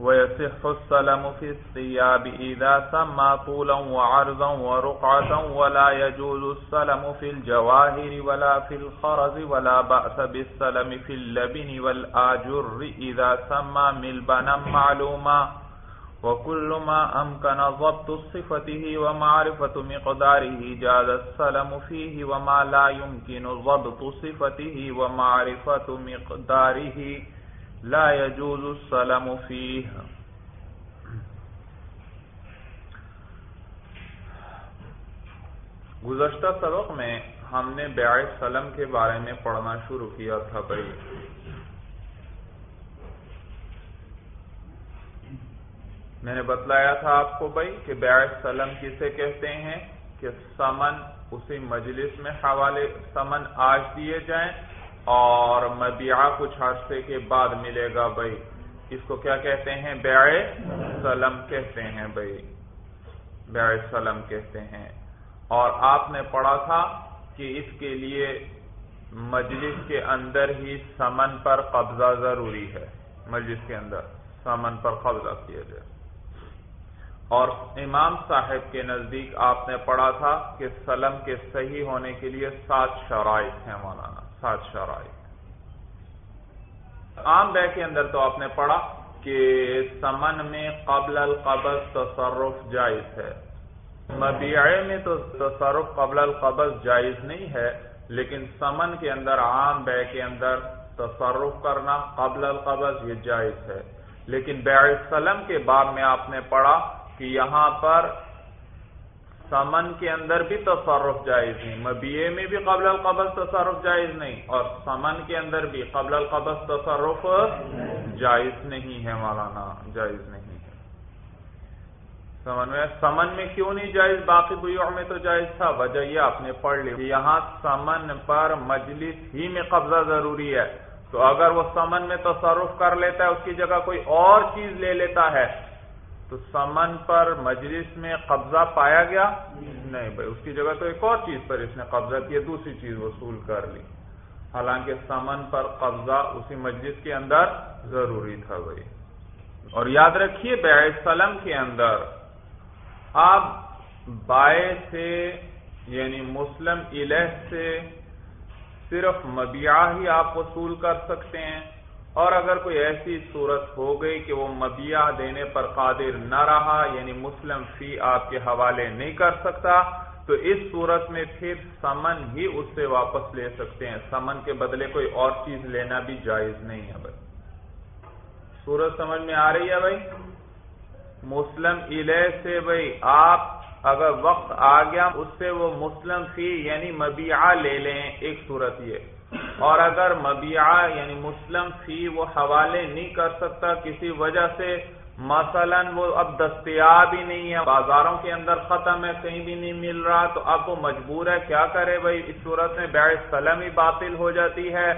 ويصح السلم في الثياب إذا سمى طولا وعرضا ورقعة ولا يجوز السلم في الجواهر ولا في الخرز ولا بأس بالسلم في اللبن والآجر إذا سمى ملبنا معلوما وكل ما أمكن ضبط صفته ومعرفة مقداره جاز السلم فيه وما لا يمكن ضبط صفته ومعرفة مقداره لا يجوز السلم فيه. گزشتہ سبق میں ہم نے بیع سلم کے بارے میں پڑھنا شروع کیا تھا بھائی۔ میں نے بتلایا تھا آپ کو بھائی کہ بیع سلم کسے کہتے ہیں کہ سمن اسی مجلس میں حوالے، سمن آج دیے جائیں اور مبیعہ کچھ عرصے کے بعد ملے گا بھائی۔ اس کو کیا کہتے ہیں؟ بیع سلم کہتے ہیں بھائی۔ بیع سلم کہتے ہیں۔ اور آپ نے پڑھا تھا کہ اس کے لیے مجلس کے اندر ہی سمن پر قبضہ ضروری ہے۔ مجلس کے اندر سمن پر قبضہ کیا جائے۔ اور امام صاحب کے نزدیک آپ نے پڑھا تھا کہ سلم کے صحیح ہونے کے لیے سات شرائط ہیں مولانا۔ سات شرائط عام بے کے اندر تو آپ نے پڑھا کہ سمن میں قبل القبض تصرف جائز ہے۔ مبیعے میں تو تصرف قبل القبض جائز نہیں ہے، لیکن سمن کے اندر، عام بے کے اندر تصرف کرنا قبل القبض یہ جائز ہے۔ لیکن بیع سلم کے باب میں آپ نے پڑھا کہ یہاں پر سمن کے اندر بھی تصرف جائز نہیں مبیے میں بھی قبل القبض تصرف جائز نہیں، اور سمن کے اندر بھی قبل القبض تصرف جائز نہیں ہے مولانا، جائز نہیں ہے۔ سمن میں سمن میں کیوں نہیں جائز؟ باقی بیوع میں تو جائز تھا، وجہ یہ آپ نے پڑھ لی۔ یہاں سمن پر مجلس ہی میں قبضہ ضروری ہے۔ تو اگر وہ سمن میں تصرف کر لیتا ہے، اس کی جگہ کوئی اور چیز لے لیتا ہے تو سمن پر مجلس میں قبضہ پایا گیا؟ نہیں بھائی اس کی جگہ تو ایک اور چیز پر اس نے قبضہ کیا دوسری چیز وصول کر لی۔ حالانکہ سمن پر قبضہ اسی مجلس کے اندر ضروری تھا بھائی۔ اور یاد رکھیے بیع سلم کے اندر۔ آپ بائے سے یعنی مسلم الہ سے صرف مبیعہ ہی آپ وصول کر سکتے ہیں۔ اور اگر کوئی ایسی صورت ہو گئی کہ وہ مبیہ دینے پر قادر نہ رہا یعنی مسلم فی آپ کے حوالے نہیں کر سکتا، تو اس صورت میں پھر سمن ہی اس سے واپس لے سکتے ہیں۔ سمن کے بدلے کوئی اور چیز لینا بھی جائز نہیں ہے بھائی۔ صورت سمجھ میں آ رہی ہے بھائی؟ مسلم الہ سے بھائی، آپ اگر وقت آ گیا، اس سے وہ مسلم فی یعنی مبیعہ لے لیں۔ ایک صورت یہ۔ اور اگر مبیعہ یعنی مسلم فی وہ حوالے نہیں کر سکتا کسی وجہ سے، مثلا وہ اب دستیاب ہی نہیں ہے، بازاروں کے اندر ختم ہے، کہیں بھی نہیں مل رہا، تو اب وہ مجبور ہے، کیا کرے بھائی؟ اس صورت میں بیع سلم ہی باطل ہو جاتی ہے۔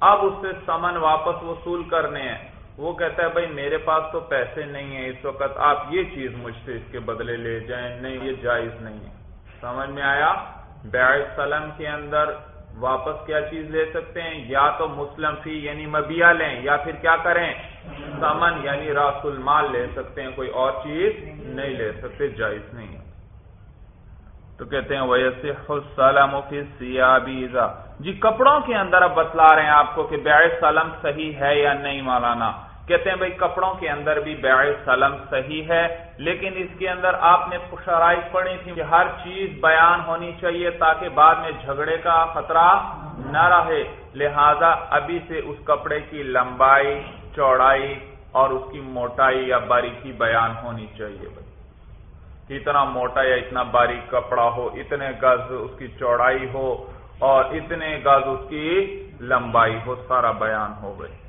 اب اس سے سمن واپس وصول کرنے ہیں۔ وہ کہتا ہے، بھائی، میرے پاس تو پیسے نہیں ہیں اس وقت، آپ یہ چیز مجھ سے اس کے بدلے لے جائیں۔ نہیں، یہ جائز نہیں ہے۔ سمجھ میں آیا؟ بیع سلم کے اندر واپس کیا چیز لے سکتے ہیں؟ یا تو مسلم فی یعنی مبیا لیں، یا پھر کیا کریں؟ سمن یعنی راس المال لے سکتے ہیں، کوئی اور چیز نہیں لے سکتے، جائز نہیں تو کہتے ہیں ویسے سلم سیابیزا جی کپڑوں کے اندر اب بتلا رہے ہیں آپ کو کہ بیع سلم صحیح ہے یا نہیں، مولانا؟ کہتے ہیں بھائی کپڑوں کے اندر بھی بیع سلم صحیح ہے، لیکن اس کے اندر آپ نے شرائط پڑھی تھی کہ ہر چیز بیان ہونی چاہیے تاکہ بعد میں جھگڑے کا خطرہ نہ رہے۔ لہذا ابھی سے اس کپڑے کی لمبائی، چوڑائی اور اس کی موٹائی یا باریکی بیان ہونی چاہیے بھائی۔ اتنا موٹا یا اتنا باریک کپڑا ہو، اتنے گز اس کی چوڑائی ہو اور اتنے گز اس کی لمبائی ہو، سارا بیان ہو گئی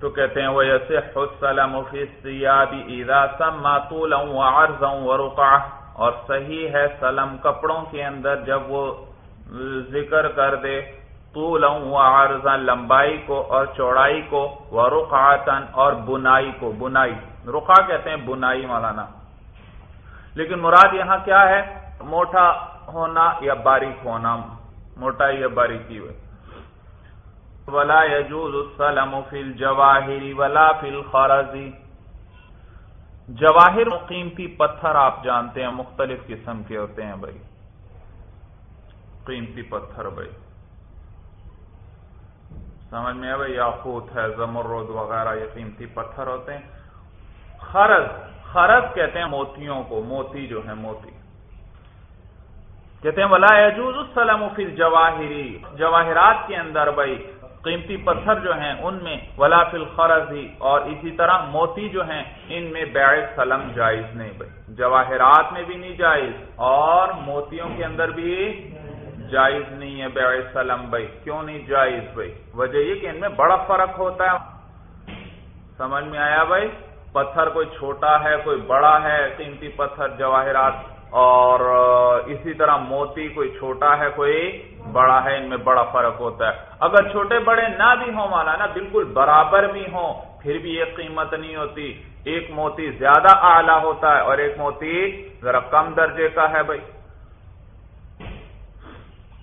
تو کہتے ہیں وہ ایسے حسلم فی السیاب اذا سما طولا وعرضا اور صحیح ہے سلم کپڑوں کے اندر جب وہ ذکر کر دے، طولا وعرضا لمبائی کو اور چوڑائی کو، ورقعتا اور بنائی کو، بنائی رقع کہتے ہیں بنائی مولانا، لیکن مراد یہاں کیا ہے، موٹا ہونا یا باریک ہونا، موٹائی یا باریکی ہوئی ولا يجوز السلم في الجواهر ولا في الخرز. جواہر قیمتی پتھر آپ جانتے ہیں، مختلف قسم کے ہوتے ہیں بھائی۔ قیمتی پتھر بھائی۔ سمجھ میں بھائی؟ یاقوت ہے، زمرد وغیرہ، یہ قیمتی پتھر ہوتے ہیں۔ خرز خرز کہتے ہیں موتیوں کو، موتی جو ہے موتی۔ کہتے ہیں ولا يجوز السلم فی الجواہری جواہرات کے اندر بھائی قیمتی پتھر جو ہیں ان میں ولا فل خرضی اور اسی طرح موتی جو ہیں ان میں بیع سلم جائز نہیں بھائی۔ جواہرات میں بھی نہیں جائز، اور موتیوں کے اندر بھی جائز نہیں ہے بیع سلم بھائی۔ کیوں نہیں جائز بھائی؟ وجہ یہ کہ ان میں بڑا فرق ہوتا ہے۔ سمجھ میں آیا بھائی؟ پتھر کوئی چھوٹا ہے، کوئی بڑا ہے، قیمتی پتھر، جواہرات، اور اسی طرح موتی کوئی چھوٹا ہے، کوئی بڑا ہے، ان میں بڑا فرق ہوتا ہے۔ اگر چھوٹے بڑے نہ بھی ہوں مانا نا، بالکل برابر بھی ہوں، پھر بھی ایک قیمت نہیں ہوتی۔ ایک موتی زیادہ اعلی ہوتا ہے اور ایک موتی ذرا کم درجے کا ہے بھائی۔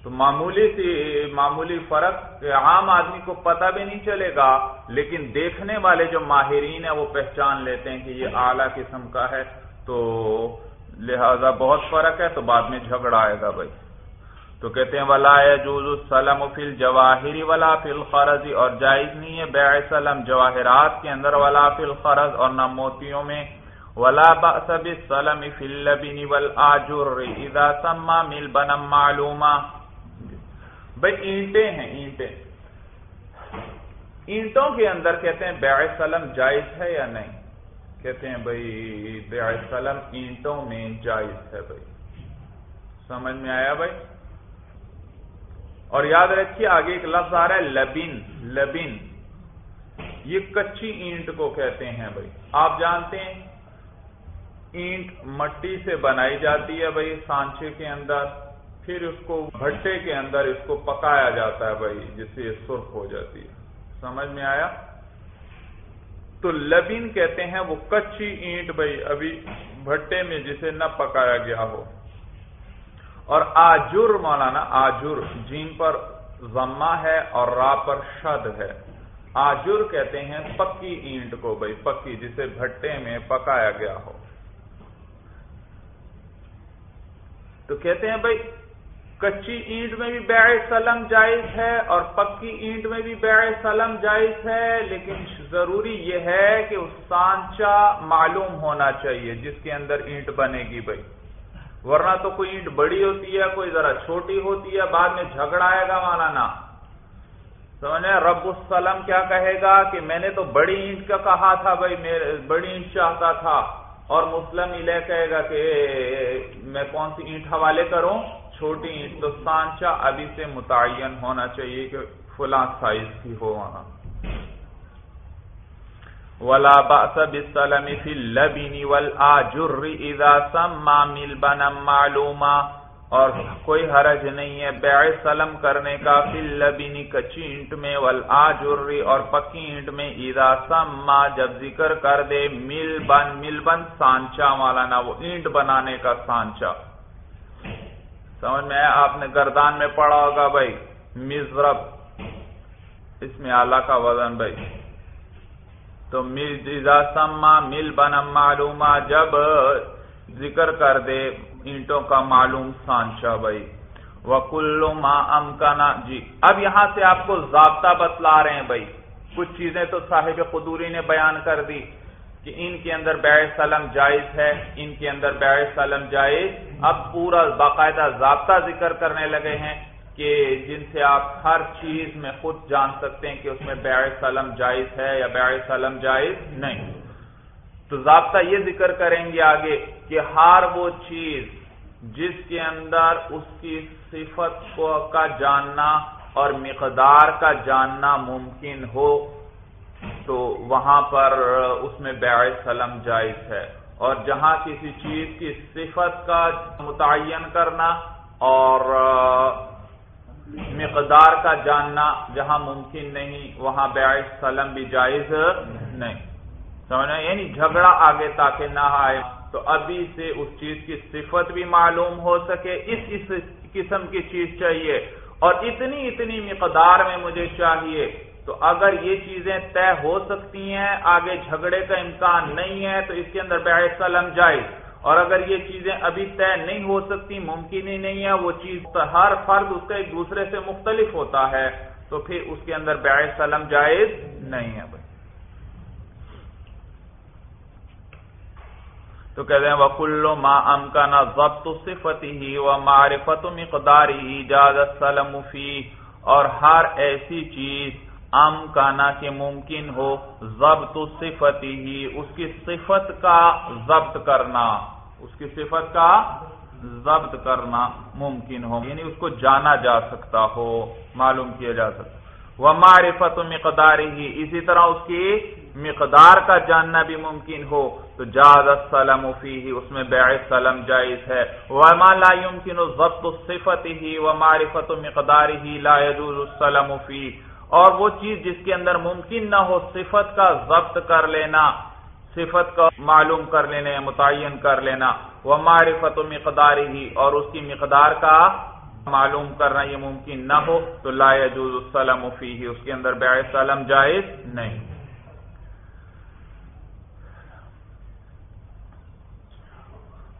تو معمولی سی، معمولی فرق عام آدمی کو پتہ بھی نہیں چلے گا، لیکن دیکھنے والے جو ماہرین ہیں، وہ پہچان لیتے ہیں کہ یہ اعلی قسم کا ہے۔ تو لہذا بہت فرق ہے، تو بعد میں جھگڑا آئے گا بھائی۔ تو کہتے ہیں، ولا جوز السلم فل جواہری ولا فل خرض اور جائز نہیں ہے بیع سلم جواہرات کے اندر ولا فل خرض اور نہ موتیوں میں۔ ولا بأس بالسلم فی اللبن والآجر۔ اذا سما مل بنم معلوما۔ بھائی، اینٹیں ہیں، اینٹیں۔ اینٹوں کے اندر کہتے ہیں بیع سلم جائز ہے یا نہیں؟ کہتے ہیں، بھائی بیع سلم اینٹوں میں جائز ہے، بھائی۔ سمجھ میں آیا، بھائی؟ اور یاد رکھیے، آگے ایک لفظ آ رہا ہے، لبن لبن۔ یہ کچی اینٹ کو کہتے ہیں بھائی۔ آپ جانتے ہیں، اینٹ مٹی سے بنائی جاتی ہے بھائی، سانچے کے اندر، پھر اس کو بھٹے کے اندر اس کو پکایا جاتا ہے بھائی، جس سے یہ سرخ ہو جاتی ہے۔ سمجھ میں آیا؟ تو لبن کہتے ہیں وہ کچی اینٹ بھائی، ابھی بھٹے میں جسے نہ پکایا گیا ہو۔ اور آجر مولانا، آجر جین پر ضمہ ہے اور را پر شد ہے۔ آجر کہتے ہیں پکی اینٹ کو بھائی، پکی، جسے بھٹے میں پکایا گیا ہو۔ تو کہتے ہیں بھائی، کچی اینٹ میں بھی بیع سلم جائز ہے اور پکی اینٹ میں بھی بیع سلم جائز ہے، لیکن ضروری یہ ہے کہ اس سانچا معلوم ہونا چاہیے، جس کے اندر اینٹ بنے گی بھائی۔ ورنہ تو کوئی اینٹ بڑی ہوتی ہے، کوئی ذرا چھوٹی ہوتی ہے، بعد میں جھگڑا آئے گا مانا نا سمجھے رب السلم کیا کہے گا کہ میں نے تو بڑی اینٹ کا کہا تھا بھائی بڑی اینٹ چاہتا تھا۔ اور مسلم علیہ کہے گا کہ، میں کون سی اینٹ حوالے کروں؟ چھوٹی اینٹ تو سانچا ابھی سے متعین ہونا چاہیے کہ فلاں سائز کی ہو وہاں۔ ولا باس بالسلم في اللبن والاجر اذا سما ملبنا معلوما اور کوئی حرج نہیں ہے بیع سلم کرنے کا فی اللبن کچی اینٹ میں والاجر اور پکی اینٹ میں اذا سما جب ذکر کر دے ملبن ملبن سانچا والا نا وہ اینٹ بنانے کا سانچا۔ سمجھ میں آپ نے گردان میں پڑھا ہوگا بھائی مزرب اس میں آلہ کا وزن بھائی۔ تو سما، مل بنم معلوما جب ذکر کر دے، اینٹوں کا معلوم سانچا بھائی۔ وکلو ماں امکانا جی اب یہاں سے آپ کو ضابطہ بتلا رہے ہیں بھائی۔ کچھ چیزیں تو صاحب قدوری نے بیان کر دی کہ ان کے اندر بیع سلم جائز ہے، ان کے اندر بیع سلم جائز۔ اب پورا باقاعدہ ضابطہ ذکر کرنے لگے ہیں۔ کہ جن سے آپ ہر چیز میں خود جان سکتے ہیں کہ اس میں بیع سلم جائز ہے یا بیع سلم جائز نہیں۔ تو ضابطہ یہ ذکر کریں گے آگے کہ ہر وہ چیز جس کے اندر اس کی صفت کو کا جاننا اور مقدار کا جاننا ممکن ہو، تو وہاں پر اس میں بیع سلم جائز ہے۔ اور جہاں کسی چیز کی صفت کا متعین کرنا اور مقدار کا جاننا جہاں ممکن نہیں، وہاں بیع سلم بھی جائز نہیں۔ سمجھنا؟ یعنی جھگڑا آگے تاکہ نہ آئے۔ تو ابھی سے اس چیز کی صفت بھی معلوم ہو سکے۔ اس اس قسم کی چیز چاہیے۔ اور اتنی اتنی مقدار میں مجھے چاہیے۔ تو اگر یہ چیزیں طے ہو سکتی ہیں، آگے جھگڑے کا امکان نہیں ہے، تو اس کے اندر بیع سلم جائز۔ اور اگر یہ چیزیں ابھی طے نہیں ہو سکتی ممکن ہی نہیں ہے، وہ چیز ہر فرد اس کا ایک دوسرے سے مختلف ہوتا ہے، تو پھر اس کے اندر بیع سلم جائز نہیں ہے بھائی۔ تو کہتے ہیں وکلو ما ام کا نا ضبط صفت ہی و معرفت مقداری اجازت سلم فی اور ہر ایسی چیز امکانا کے ممکن ہو، ضبط صفت ہی اس کی صفت کا ضبط کرنا۔ اس کی صفت کا ضبط کرنا ممکن ہو یعنی اس کو جانا جا سکتا ہو، معلوم کیا جا سکتا۔ وہ معرفت مقدار ہی اسی طرح اس کی مقدار کا جاننا بھی ممکن ہو۔ تو جاز السلم فی اس میں بیع سلم جائز ہے۔ وما لا يمكن ضبط صفت ہی و معرفت مقدار ہی لا يجوز السلم فی اور وہ چیز جس کے اندر ممکن نہ ہو، صفت کا ضبط کر لینا۔ صفت کا معلوم کر لینا یا متعین کر لینا۔ وہ معرفت و مقدار ہی اور اس کی مقدار کا معلوم کرنا یہ ممکن نہ ہو تو لا يجوز السلم فی اس کے اندر بیع سلم جائز نہیں۔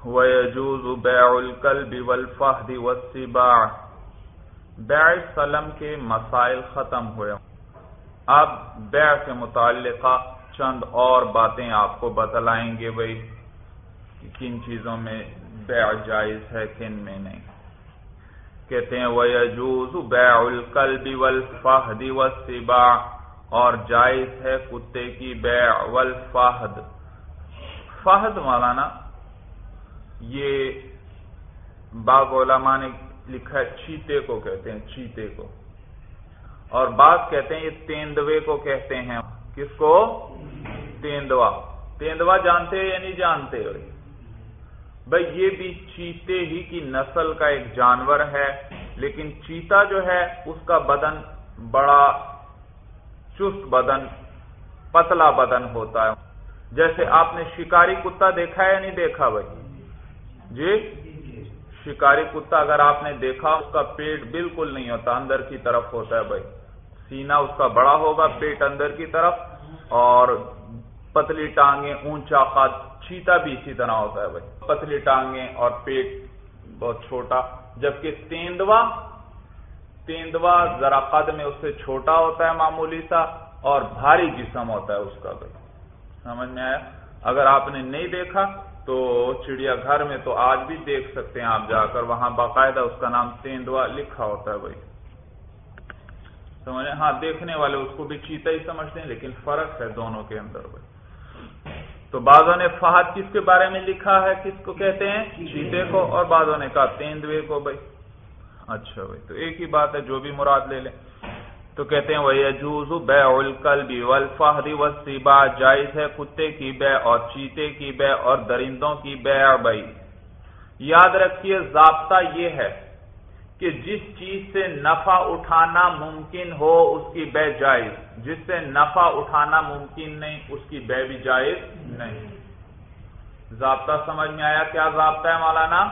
وَيَجُوزُ بَيْعُ الْكَلْبِ وَالْفَحْدِ وَالسِّبَاعِ۔ بیع سلم کے مسائل ختم ہوئے۔ اب بیع سے متعلقہ چند اور باتیں آپ کو بتلائیں گے بھائی کن چیزوں میں بیع جائز ہے، کن میں نہیں۔ کہتے ہیں، وَيَجُوزُ بَيْعُ الْكَلْبِ وَالْفَحْدِ وَالسِّبَاعِ۔ اور جائز ہے کتے کی بیع والفحد فہد مولانا، یہ باغ علماء نے لکھا ہے، چیتے کو کہتے ہیں، چیتے کو۔ اور بعض کہتے ہیں، یہ تیندوے کو کہتے ہیں۔ کس کو؟ تیندوا۔ تیندوا جانتے یا نہیں جانتے بھائی یہ بھی چیتے ہی کی نسل کا ایک جانور ہے، لیکن چیتا جو ہے، اس کا بدن بڑا چست بدن، پتلا بدن ہوتا ہے۔ جیسے آپ نے شکاری کتا دیکھا ہے یا نہیں دیکھا بھائی؟ جی؟ شکاری کتا اگر آپ نے دیکھا، اس کا پیٹ بالکل نہیں ہوتا، اندر کی طرف ہوتا ہے بھائی۔ سینا اس کا بڑا ہوگا پیٹ اندر کی طرف اور پتلی ٹانگیں اونچا قد چیتا بھی اسی طرح ہوتا ہے بھائی۔ پتلی ٹانگیں اور پیٹ بہت چھوٹا، جبکہ تیندوا تیندوا ذرا قد میں اس سے چھوٹا ہوتا ہے معمولی سا اور بھاری جسم ہوتا ہے اس کا بھائی۔ سمجھ میں آیا؟ اگر آپ نے نہیں دیکھا تو چڑیا گھر میں تو آج بھی دیکھ سکتے ہیں آپ جا کر، وہاں باقاعدہ اس کا نام تیندوا لکھا ہوتا ہے بھائی۔ سمجھے ہاں دیکھنے والے اس کو بھی چیتا ہی سمجھتے ہیں، لیکن فرق ہے دونوں کے اندر بھائی۔ تو بعضوں نے فہد کس کے بارے میں لکھا ہے؟ کس کو کہتے ہیں؟ چیتے کو، اور بعضوں نے کہا تیندوے کو بھائی۔ اچھا بھائی، تو ایک ہی بات ہے، جو بھی مراد لے لیں۔ تو کہتے ہیں وہ یجوز بے الکل بھی ولفہری وسیبا جائز ہے کتے کی بے اور چیتے کی بے اور درندوں کی بے بھائی۔ یاد رکھیے، ضابطہ یہ ہے کہ جس چیز سے نفع اٹھانا ممکن ہو اس کی بے جائز، جس سے نفع اٹھانا ممکن نہیں، اس کی بے بھی جائز نہیں۔ ضابطہ سمجھ میں آیا کیا ضابطہ ہے مولانا؟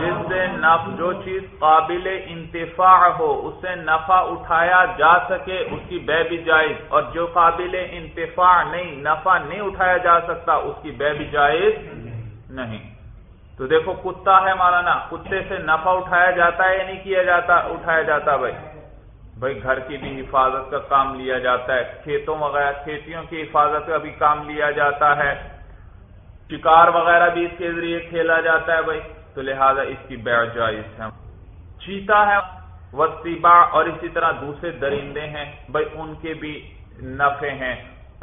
جس سے نف، جو چیز قابل انتفاع ہو، اس سے نفع اٹھایا جا سکے، اس کی بے بھی جائز۔ اور جو قابل انتفاع نہیں، نفع نہیں اٹھایا جا سکتا، اس کی بے بھی جائز نہیں۔ تو دیکھو کتا ہے مولانا کتے سے نفع اٹھایا جاتا ہے یا نہیں کیا جاتا؟ اٹھایا جاتا بھائی۔ بھائی گھر کی بھی حفاظت کا کام لیا جاتا ہے۔ کھیتوں وغیرہ، کھیتیوں کی حفاظت کا بھی کام لیا جاتا ہے۔ شکار وغیرہ بھی اس کے ذریعے کھیلا جاتا ہے بھائی۔ تو لہذا اس کی بیع جائز ہے۔ چیتا ہے وسیبا اور اسی طرح دوسرے درندے ہیں۔ بھائی ان کے بھی نفے ہیں۔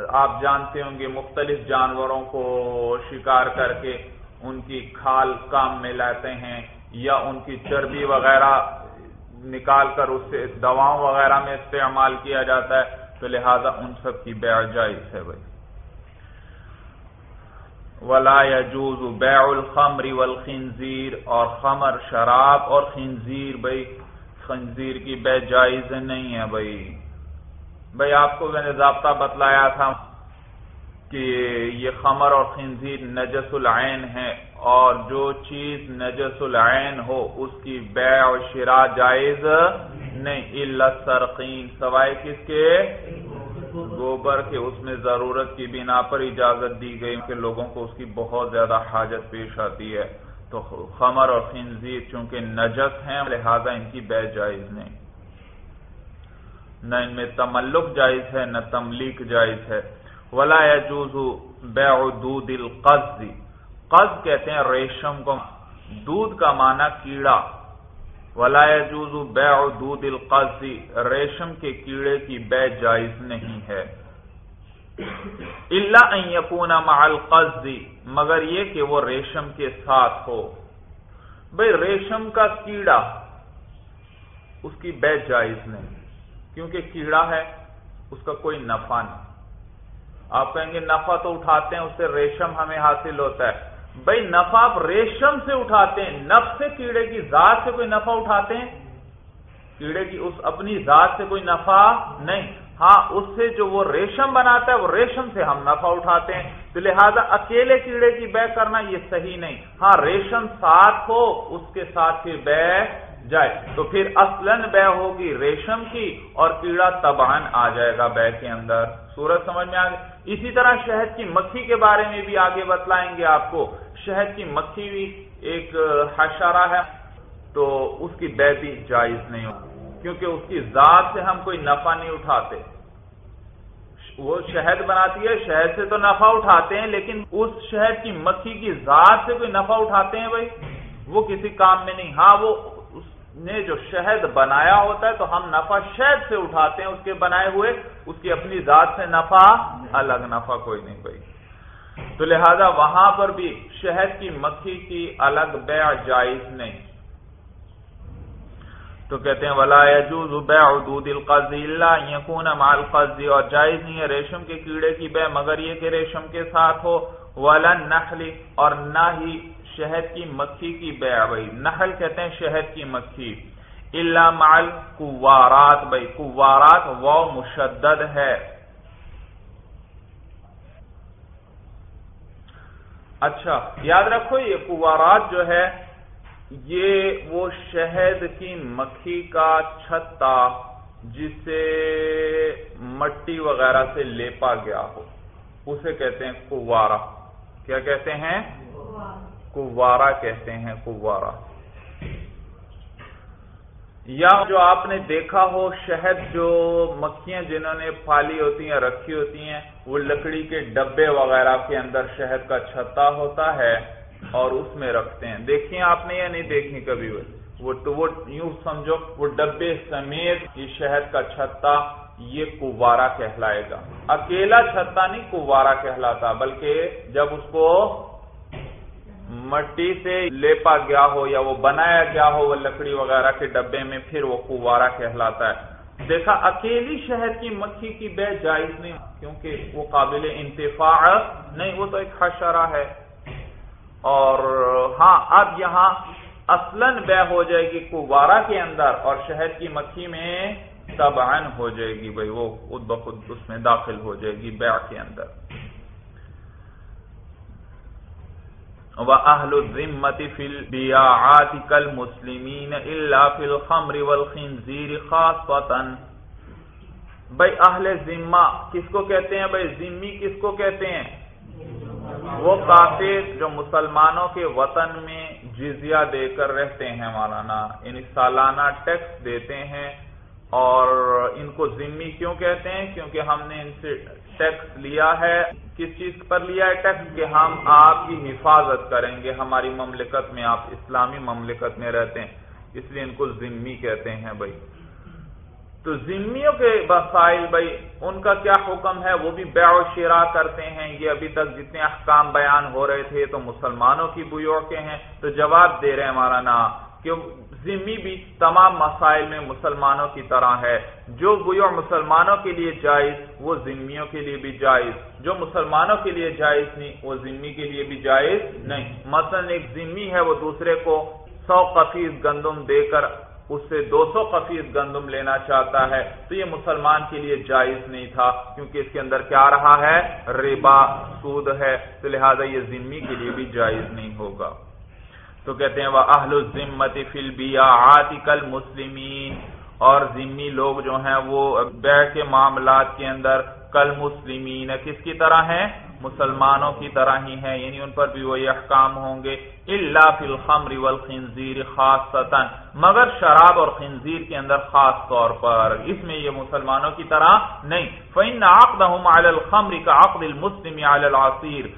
آپ جانتے ہوں گے مختلف جانوروں کو شکار کر کے۔ ان کی کھال کام میں لاتے ہیں یا ان کی چربی وغیرہ نکال کر اس سے دواؤں وغیرہ میں استعمال کیا جاتا ہے، تو لہذا ان سب کی بیع جائز ہے بھائی۔ ولا يجوز بيع الخمر والخنزير۔ اور خمر، شراب اور خنزیر بھائی، خنزیر کی بے جائز نہیں ہے بھائی۔ بھائی، آپ کو میں نے ضابطہ بتلایا تھا۔ کہ یہ خمر اور خنزیر نجس العین ہے اور جو چیز نجس العین ہو اس کی بیع و شرا جائز نہیں اللہ سرقین، سوائے کس کے؟ گوبر کے۔ اس میں ضرورت کی بنا پر اجازت دی گئی کہ لوگوں کو اس کی بہت زیادہ حاجت پیش آتی ہے۔ تو خمر اور خنزیر چونکہ نجس ہیں، لہذا ان کی بے جائز نہیں۔ نہ ان میں تملک جائز ہے، نہ تملیک جائز ہے۔ ولا يجوز بيع دودھ القز قز کہتے ہیں ریشم کو. دودھ کا معنی کیڑا. ولا يجوز بيع دودھ القز ریشم کے کیڑے کی بے جائز نہیں ہے. اللہ ان يكون مع القز مگر یہ کہ وہ ریشم کے ساتھ ہو. بھئی ریشم کا کیڑا اس کی بے جائز نہیں، کیونکہ کیڑا ہے، اس کا کوئی نفع نہیں. آپ کہیں گے نفع تو اٹھاتے ہیں، اس سے ریشم ہمیں حاصل ہوتا ہے۔ بھائی، نفع آپ ریشم سے اٹھاتے ہیں۔ نف سے کیڑے کی ذات سے کوئی نفع اٹھاتے ہیں؟ کیڑے کی اس اپنی ذات سے کوئی نفع نہیں۔ ہاں اس سے جو وہ ریشم بناتا ہے، وہ ریشم سے ہم نفع اٹھاتے ہیں۔ تو لہذا اکیلے کیڑے کی بے کرنا یہ صحیح نہیں۔ ہاں ریشم ساتھ ہو، اس کے ساتھ پھر بے جائے۔ تو پھر اصلن بے ہوگی ریشم کی اور کیڑا تبان آ جائے گا بے کے اندر۔ سورج سمجھ میں آ گئی اسی طرح شہد کی مکھی کے بارے میں بھی آگے بتلائیں گے آپ کو۔ شہد کی مکھی بھی ایک حشرہ ہے، تو اس کی بے بھی جائز نہیں ہوگی کیونکہ اس کی ذات سے ہم کوئی نفع نہیں اٹھاتے۔ وہ شہد بناتی ہے، شہد سے تو نفع اٹھاتے ہیں، لیکن اس شہد کی مکھی کی ذات سے کوئی نفع اٹھاتے ہیں بھائی؟ وہ کسی کام میں نہیں۔ ہاں وہ نے جو شہد بنایا ہوتا ہے تو ہم نفع شہد سے اٹھاتے ہیں اس کے بنائے ہوئے، اس کی اپنی ذات سے نفع الگ، نفع کوئی نہیں بھائی تو لہذا وہاں پر بھی شہد کی مکھی کی الگ بیع جائز نہیں۔ تو کہتے ہیں، ولا يجوز بيع دود القز الا يكون مع القز اور جائز نہیں ہے ریشم کے کیڑے کی بے، مگر یہ کہ ریشم کے ساتھ ہو۔ ولا النحل اور نہ ہی شہد کی مکھی کی بیع بھائی نحل کہتے ہیں شہد کی مکھی۔ اللہ مال کوارات بھائی کوارات و مشدد ہے۔ اچھا یاد رکھو یہ کوارات جو ہے، یہ وہ شہد کی مکھی کا چھتا جسے مٹی وغیرہ سے لیپا گیا ہو۔ اسے کہتے ہیں کوارا کیا کہتے ہیں؟ کوارا کہتے ہیں کوارا یا جو آپ نے دیکھا ہو، شہد جو مکھیاں جنہوں نے پالی ہوتی ہیں، رکھی ہوتی ہیں، وہ لکڑی کے ڈبے وغیرہ کے اندر شہد کا چھتا ہوتا ہے اور اس میں رکھتے ہیں۔ دیکھیں، آپ نے یا نہیں دیکھی کبھی۔ وہ وہ یوں سمجھو، وہ ڈبے سمیت یہ شہد کا چھتا، یہ کوارا کہلائے گا۔ اکیلا چھتا نہیں کوارا کہلاتا، بلکہ جب اس کو مٹی سے لیپا گیا ہو یا وہ بنایا گیا ہو، وہ لکڑی وغیرہ کے ڈبے میں پھر وہ کوارا کہلاتا ہے۔ دیکھا، اکیلی شہد کی مکھی کی بے جائز نہیں، کیونکہ وہ قابل انتفاع نہیں، وہ تو ایک حشرہ ہے۔ اور ہاں اب یہاں اصلاً بے ہو جائے گی کوارا کے اندر اور شہد کی مکھی میں تبعن ہو جائے گی بھائی وہ خود بخود اس میں داخل ہو جائے گی بیع کے اندر۔ وَأَهْلُ الذِّمَّةِ فِي الْبِيَاعَاتِ كَالْمُسْلِمِينَ إِلَّا فِي الْخَمْرِ وَالْخِنْزِيرِ خَاصَّةً بھائی اہل ذمہ کس کو کہتے ہیں؟ بھائی ذمی کس کو کہتے ہیں؟ وہ کافر جو مسلمانوں کے وطن میں جزیہ دے کر رہتے ہیں مولانا یعنی سالانہ ٹیکس دیتے ہیں اور ان کو ذمی کیوں کہتے ہیں؟ کیونکہ ہم نے ان سے ٹیکس لیا ہے۔ کس چیز پر لیا ہے ٹیکس؟ کہ ہم آپ کی حفاظت کریں گے۔ ہماری مملکت میں آپ اسلامی مملکت میں رہتے ہیں۔ اس لیے ان کو ذمی کہتے ہیں بھائی۔ تو ذمیوں کے وسائل بھائی، ان کا کیا حکم ہے؟ وہ بھی بیع و شرا کرتے ہیں۔ یہ ابھی تک جتنے احکام بیان ہو رہے تھے تو مسلمانوں کی بو کے ہیں۔ تو جواب دے رہے ہیں ہمارا نا کہ ذمی بھی تمام مسائل میں مسلمانوں کی طرح ہے۔ جو بیع مسلمانوں کے لیے جائز، وہ ذمیوں کے لیے بھی جائز۔ جو مسلمانوں کے لیے جائز نہیں، وہ ذمی کے لیے بھی جائز نہیں۔ مثلا ایک ذمی ہے، وہ دوسرے کو سو قفیز گندم دے کر اس سے دو سو قفیز گندم لینا چاہتا ہے، تو یہ مسلمان کے لیے جائز نہیں تھا، کیونکہ اس کے اندر کیا رہا ہے؟ ربا، سود ہے، تو لہذا یہ ذمی کے لیے بھی جائز نہیں ہوگا۔ تو کہتے ہیں وہ اہل الزمت فلبیا آتکل مسلمین اور ذمی لوگ جو ہیں وہ بیع کے معاملات کے اندر کل مسلمین کس کی طرح ہیں؟ مسلمانوں کی طرح ہی ہیں۔ یعنی ان پر بھی وہی احکام ہوں گے۔ اللہ فی الخمر والخنزیر خاص مگر شراب اور خنزیر کے اندر خاص طور پر۔ اس میں یہ مسلمانوں کی طرح نہیں۔ فَإِنَّ عَقْدَهُمْ عَلَى الْخَمْرِ كَعَقْدِ الْمُسْلِمِ عَلَى الْعَصِيرِ۔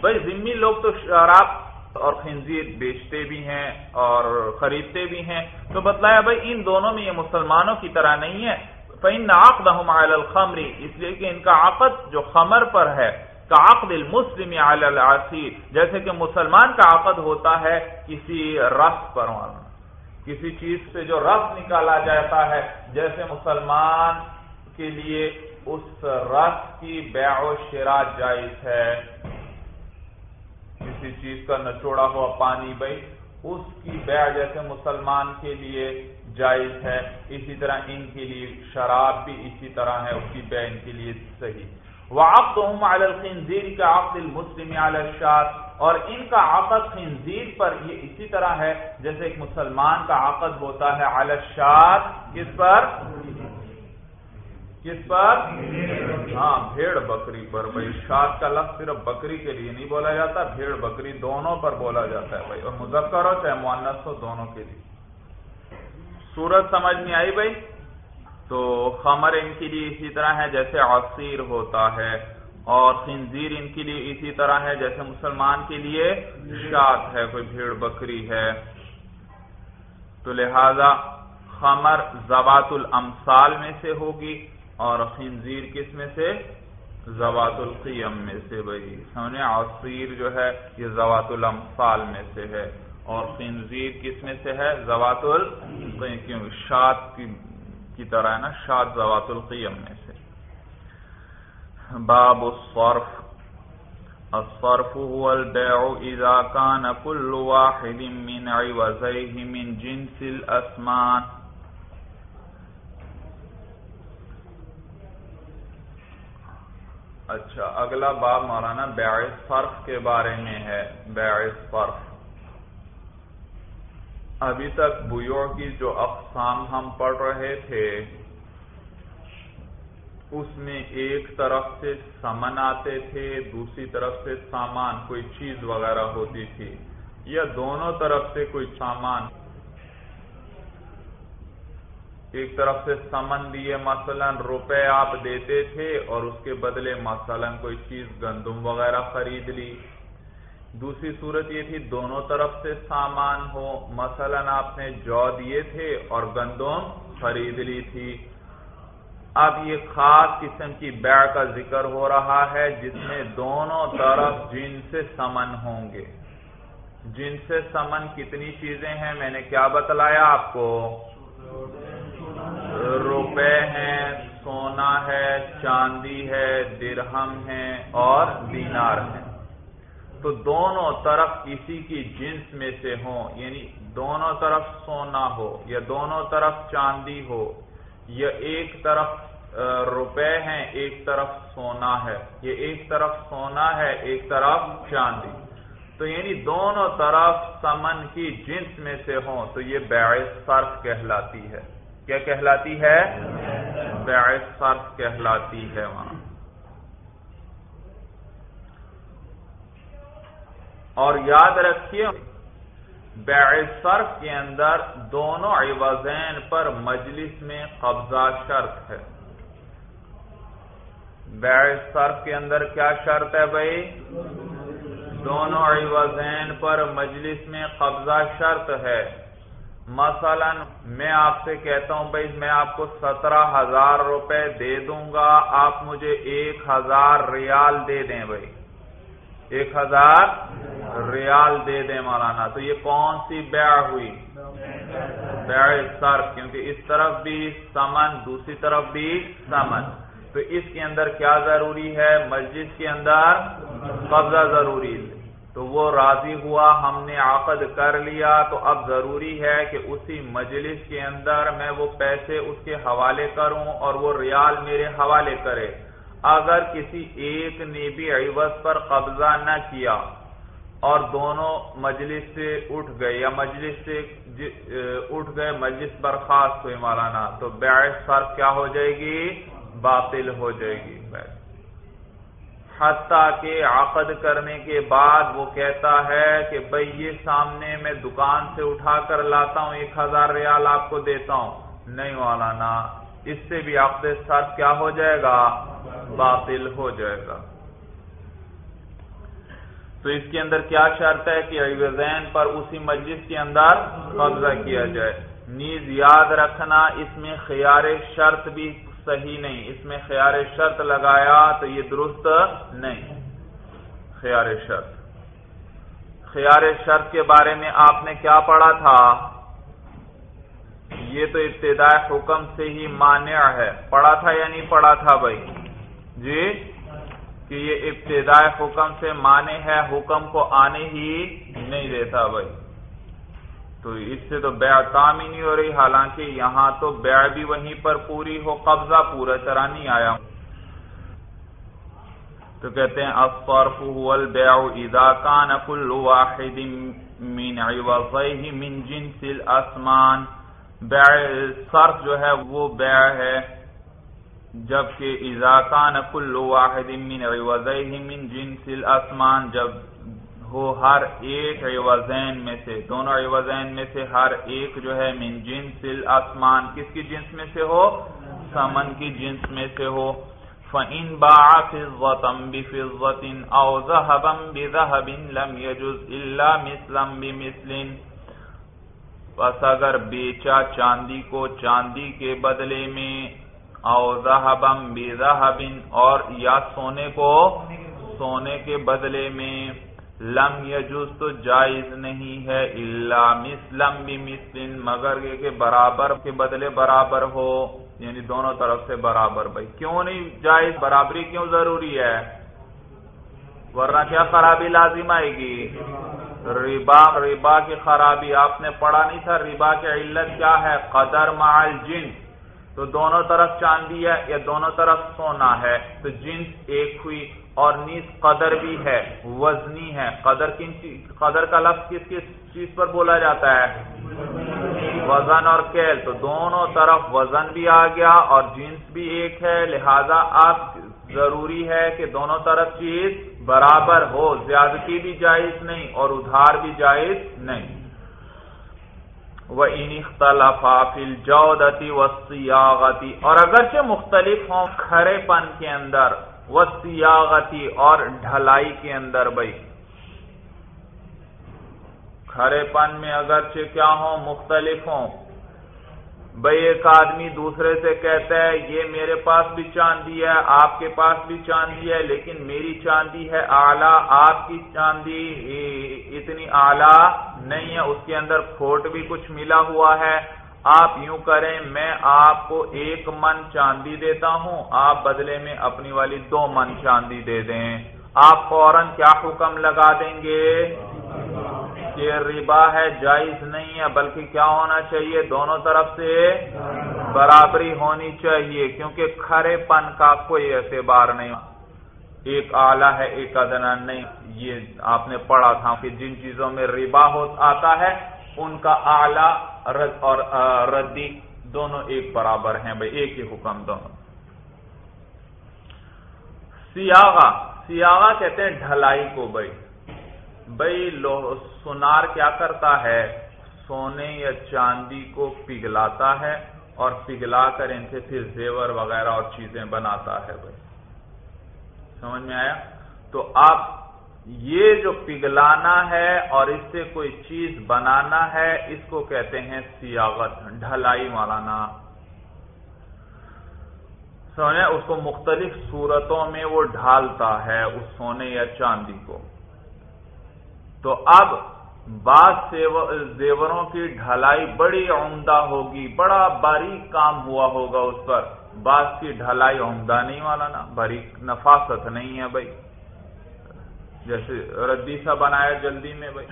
بھئی ذمی لوگ تو شراب اور خنزیر بیچتے بھی ہیں اور خریدتے بھی ہیں۔ تو بتلایا بھائی، ان دونوں میں یہ مسلمانوں کی طرح نہیں ہے۔ فَإِنَّ عَقْدَهُمْ عَلَى الْخَمْرِ، اس لیے کہ ان کا عقد جو خمر پر ہے عقد المسلم علی العصیر جیسے کہ مسلمان کا عقد ہوتا ہے کسی رس پر۔ کسی چیز سے جو رس نکالا جاتا ہے، جیسے مسلمان کے لیے اس رس کی بیع و شرا جائز ہے۔ کسی چیز کا نچوڑا ہوا پانی بھائی، اس کی بیع جیسے مسلمان کے لیے جائز ہے۔ اسی طرح ان کے لیے شراب بھی اسی طرح ہے، اس کی بیع ان کے لیے صحیح۔ وعقدهم على الخنزير كعقد المسلم على الشات اور ان کا عقد خنزیر پر یہ اسی طرح ہے، جیسے ایک مسلمان کا عقد ہوتا ہے على الشات کس پر؟ کس پر؟ ہاں بھیڑ بکری پر بھائی۔ شاد کا لفظ صرف بکری کے لیے نہیں بولا جاتا، بھیڑ بکری دونوں پر بولا جاتا ہے بھائی۔ اور مذکر ہو چاہے معنس ہو، دونوں کے لیے۔ سورج سمجھ میں آئی بھائی؟ تو خمر ان کے لیے اسی طرح ہے جیسے عصیر ہوتا ہے، اور خنزیر ان کے لیے اسی طرح ہے جیسے مسلمان کے لیے شاد ہے، کوئی بھیڑ بکری ہے۔ تو لہذا خمر زوات الامثال میں سے ہوگی۔ اور خنزیر کس میں سے؟ زوات القیم میں سے بھائی۔ سمجھے؟ عصیر جو ہے یہ زوات الامثال میں سے ہے۔ اور خنزیر کس میں سے ہے؟ زوات القیم شاد کی طرح ہے نا، شاد زوات القیم میں سے۔ باب الصرف۔ الصرف هو البيع اذا كان كل واحد من عوزيه من جنس الاسمان۔ اچھا اگلا باب مولانا بیع فرق کے بارے میں ہے بیع فرق۔ ابھی تک بویوں کی جو اقسام ہم پڑھ رہے تھے، اس میں ایک طرف سے سمن آتے تھے، دوسری طرف سے سامان، کوئی چیز وغیرہ ہوتی تھی، یا دونوں طرف سے کوئی سامان۔ ایک طرف سے سمن دیے، مثلا روپے آپ دیتے تھے اور اس کے بدلے مثلا کوئی چیز گندم وغیرہ خرید لی۔ دوسری صورت یہ تھی، دونوں طرف سے سامان ہو، مثلا آپ نے جو دیے تھے اور گندم خرید لی تھی۔ اب یہ خاص قسم کی بیع کا ذکر ہو رہا ہے جس میں دونوں طرف جن سے سمن ہوں گے۔ جن سے سمن کتنی چیزیں ہیں؟ میں نے کیا بتلایا آپ کو؟ روپے ہیں، سونا ہے، چاندی ہے، درہم ہے اور دینار ہے تو دونوں طرف کسی کی جنس میں سے ہوں یعنی دونوں طرف سونا ہو یا دونوں طرف چاندی ہو، یا ایک طرف روپے ہیں، ایک طرف سونا ہے یہ ایک طرف سونا ہے، ایک طرف چاندی۔ تو یعنی دونوں طرف سمن کی جنس میں سے ہوں، تو یہ بیعث صرف کہلاتی ہے۔ کیا کہلاتی ہے؟ صرف کہلاتی ہے وہاں۔ اور یاد رکھیے بیع صرف کے اندر دونوں عوضین پر مجلس میں قبضہ شرط ہے۔ بیع صرف کے اندر کیا شرط ہے بھائی؟ دونوں عوضین پر مجلس میں قبضہ شرط ہے۔ مثلا میں آپ سے کہتا ہوں بھائی میں آپ کو سترہ ہزار روپے دے دوں گا، آپ مجھے ایک ہزار ریال دے دیں بھائی۔ ایک ہزار ریال دے دیں مولانا۔ تو یہ کون سی بیع ہوئی؟ بیع سر کیونکہ اس طرف بھی سمن، دوسری طرف بھی سمن۔ تو اس کے اندر کیا ضروری ہے؟ مسجد کے اندر قبضہ ضروری تو وہ راضی ہوا، ہم نے عقد کر لیا، تو اب ضروری ہے کہ اسی مجلس کے اندر میں وہ پیسے اس کے حوالے کروں اور وہ ریال میرے حوالے کرے۔ اگر کسی ایک نے بھی عوض پر قبضہ نہ کیا اور دونوں مجلس سے اٹھ گئے یا مجلس سے اٹھ گئے، مجلس برخاست ہوئی مولانا، تو بیعت فرق کیا ہو جائے گی؟ باطل ہو جائے گی۔ حتیٰ کہ عقد کرنے کے بعد وہ کہتا ہے کہ بھئی یہ سامنے میں دکان سے اٹھا کر لاتا ہوں، ایک ہزار ریال آپ کو دیتا ہوں۔ نہیں مولانا، اس سے بھی عقد ساتھ کیا ہو جائے گا؟ باطل ہو جائے گا۔ تو اس کے اندر کیا شرط ہے کہ عوضین پر اسی مجلس کے اندر قبضہ کیا جائے؟ نیز یاد رکھنا اس میں خیار شرط بھی صحیح نہیں۔ اس میں خیار شرط لگایا تو یہ درست نہیں۔ خیار شرط۔ خیار شرط کے بارے میں آپ نے کیا پڑھا تھا؟ یہ تو ابتدائی حکم سے ہی مانع ہے۔ پڑھا تھا یا نہیں پڑھا تھا بھائی؟ جی؟ کہ یہ ابتدائی حکم سے مانے ہے، حکم کو آنے ہی نہیں دیتا بھائی۔ تو اس سے تو بیع کام ہی نہیں ہو رہی، حالانکہ یہاں تو بیع بھی وہیں پر پوری ہو، قبضہ پورا طرح نہیں آیا۔ تو کہتے ہیں، الصرف هو البيع اذا كان كل واحد من عوضيه من جنس الاسمان۔ بیع صرف جو ہے وہ بیع ہے، جبکہ اذا كان كل واحد من عوضيه من جنس الاسمان، جب ہو ہر ایک عوضین میں سے، دونوں عوضین میں سے ہر ایک جو ہے من جنس الاسمان، کس کی جنس میں سے ہو؟ سمن کی جنس میں سے ہو۔ فَإِن بَاعَ فِضَّةً بِفِضَّةٍ أَوْ ذَهَبًا بِذَهَبٍ لَمْ يَجُزْ إِلَّا مِثْلًا بِمِثْلٍ۔ پس اگر بیچا چاندی کو چاندی کے بدلے میں او ذهبًا بِذَهَبٍ اور یا سونے کو سونے کے بدلے میں۔ لم یجوز تو جائز نہیں ہے اللہ مسلم بھی مسلم مگر کہ برابر کے بدلے برابر ہو یعنی دونوں طرف سے برابر۔ بھائی، کیوں نہیں جائز؟ برابری کیوں ضروری ہے؟ ورنہ کیا خرابی لازم آئے گی؟ ربا ربا کی خرابی۔ آپ نے پڑھا نہیں تھا ربا کی علت کیا ہے؟ قدر مال جن تو دونوں طرف چاندی ہے یا دونوں طرف سونا ہے؟ تو جنس ایک ہوئی اور نیز قدر بھی ہے، وزنی ہے۔ قدر کن قدر کا لفظ کس کس چیز پر بولا جاتا ہے؟ وزن اور کیل۔ تو دونوں طرف وزن بھی آ گیا اور جنس بھی ایک ہے۔ لہذا آپ ضروری ہے کہ دونوں طرف چیز برابر ہو۔ زیادتی بھی جائز نہیں اور ادھار بھی جائز نہیں۔ وہ انخلافل جودتی وسیاغتی اور اگرچہ مختلف ہوں کھڑے پن کے اندر وسیاغتی اور ڈھلائی کے اندر بھائی۔ کھڑے پن میں اگرچہ کیا ہوں، مختلف ہوں۔ بھائی، ایک آدمی دوسرے سے کہتا ہے، یہ میرے پاس بھی چاندی ہے، آپ کے پاس بھی چاندی ہے، لیکن میری چاندی ہے اعلی، آپ کی چاندی اتنی اعلی نہیں ہے، اس کے اندر کھوٹ بھی کچھ ملا ہوا ہے۔ آپ یوں کریں، میں آپ کو ایک من چاندی دیتا ہوں، آپ بدلے میں اپنی والی دو من چاندی دے دیں۔ آپ فوراً کیا حکم لگا دیں گے؟ کہ ربا ہے، جائز نہیں ہے، بلکہ کیا ہونا چاہیے؟ دونوں طرف سے برابری ہونی چاہیے، کیونکہ کھڑے پن کا کوئی اعتبار نہیں۔ ایک آلہ ہے، ایک ادنا نہیں۔ یہ آپ نے پڑھا تھا کہ جن چیزوں میں ربا آتا ہے، ان کا اعلی رد اور ردی دونوں ایک برابر ہیں، بھائی، ایک ہی حکم دونوں۔ سیاغا سیاغا کہتے ہیں ڈھلائی کو، بھائی۔ بھائی، لو، سونار کیا کرتا ہے؟ سونے یا چاندی کو پگھلاتا ہے اور پگھلا کر ان سے پھر زیور وغیرہ اور چیزیں بناتا ہے، بھائی۔ سمجھ میں آیا؟ تو آپ یہ جو پگلانا ہے اور اس سے کوئی چیز بنانا ہے، اس کو کہتے ہیں سیاغت، ڈھلائی مولانا۔ سونے اس کو مختلف صورتوں میں وہ ڈھالتا ہے، اس سونے یا چاندی کو۔ تو اب بعض زیوروں کی ڈھلائی بڑی عمدہ ہوگی، بڑا باریک کام ہوا ہوگا اس پر۔ بعض کی ڈھلائی عمدہ نہیں والا نا باریک نفاست نہیں ہے بھائی۔ جیسے ردی سا بنایا جلدی میں بھائی۔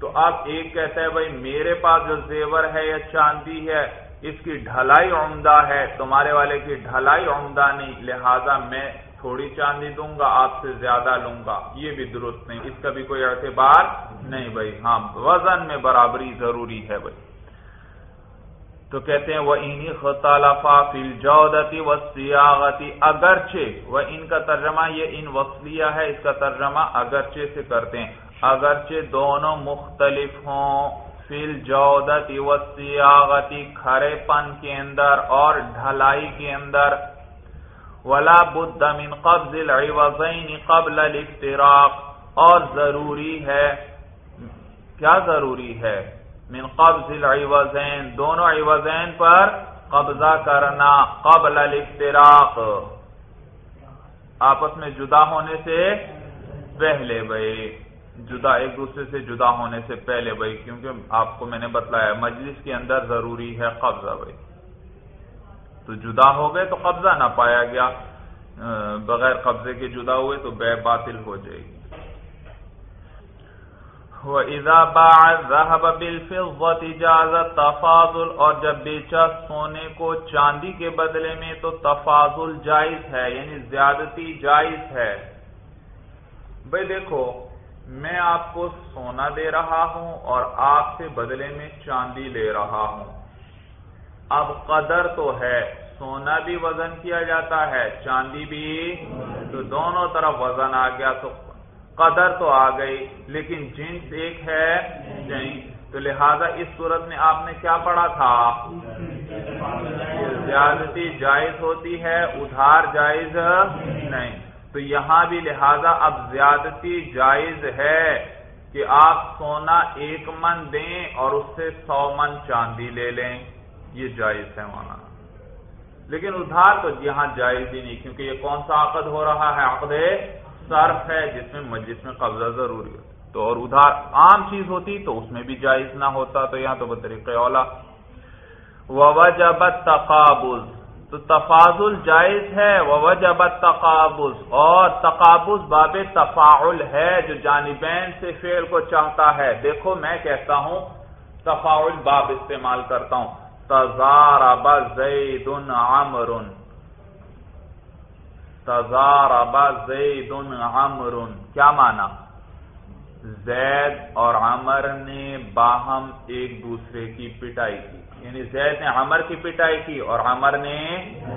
تو اب ایک کہتا ہے بھائی، میرے پاس جو زیور ہے یا چاندی ہے، اس کی ڈھلائی عمدہ ہے، تمہارے والے کی ڈھلائی عمدہ نہیں، لہذا میں تھوڑی چاندی دوں گا، آپ سے زیادہ لوں گا۔ یہ بھی درست نہیں، اس کا بھی کوئی اعتبار نہیں بھائی۔ ہاں وزن میں برابری ضروری ہے بھائی۔ تو کہتے ہیں وہ انہیں خطالفا فل جودتی و سیاغتی اگرچہ وہ ان کا ترجمہ یہ ان وسلیہ ہے، اس کا ترجمہ اگرچہ سے کرتے ہیں، اگرچہ دونوں مختلف ہوں فل جودتی و سیاغتی کھڑے پن کے اندر اور ڈھلائی کے اندر، ولا بد من قبض العوضین قبل الافتراق اور ضروری ہے، کیا ضروری ہے؟ من قبض العوضین، دونوں عوضین پر قبضہ کرنا، قبل الافتراق۔ آپس میں جدا ہونے سے پہلے بھائی۔ جدا ایک دوسرے سے جدا ہونے سے پہلے بھائی، کیونکہ آپ کو میں نے بتلایا، مجلس کے اندر ضروری ہے قبضہ بھائی۔ تو جدا ہو گئے تو قبضہ نہ پایا گیا۔ بغیر قبضے کے جدا ہوئے تو بے باطل ہو جائے گی۔ تفاضل اور جب بیچا سونے کو چاندی کے بدلے میں تو تفاضل جائز ہے یعنی زیادتی جائز ہے۔ بھائی دیکھو، میں آپ کو سونا دے رہا ہوں اور آپ سے بدلے میں چاندی لے رہا ہوں۔ اب قدر تو ہے، سونا بھی وزن کیا جاتا ہے، چاندی بھی۔ تو دونوں طرف وزن آ گیا تو قدر تو آ گئی، لیکن جنس ایک ہے تو لہذا اس صورت میں آپ نے کیا پڑھا تھا؟ زیادتی جائز ہوتی ہے، ادھار جائز نہیں۔ تو یہاں بھی لہذا اب زیادتی جائز ہے کہ آپ سونا ایک من دیں اور اس سے سو من چاندی لے لیں۔ یہ جائز ہے وہاں لیکن ادھار تو یہاں جائز ہی نہیں، کیونکہ یہ کون سا عقد ہو رہا ہے؟ عقد صرف ہے جس میں جس میں قبضہ ضروری ہوتا تو اور ادھار عام چیز ہوتی تو اس میں بھی جائز نہ ہوتا، تو یہاں تو بطریقے اولا۔ وجبت تقابض۔ تو تفاضل جائز ہے وجبت تقابض۔ اور تقابض باب تفاعل ہے، جو جانبین سے فعل کو چاہتا ہے۔ دیکھو میں کہتا ہوں، تفاعل باب استعمال کرتا ہوں۔ تزارب زید عمر تزارب زید عمر کیا مانا؟ زید اور عمر نے باہم ایک دوسرے کی پٹائی کی. یعنی زید نے عمر کی پٹائی کی اور عمر نے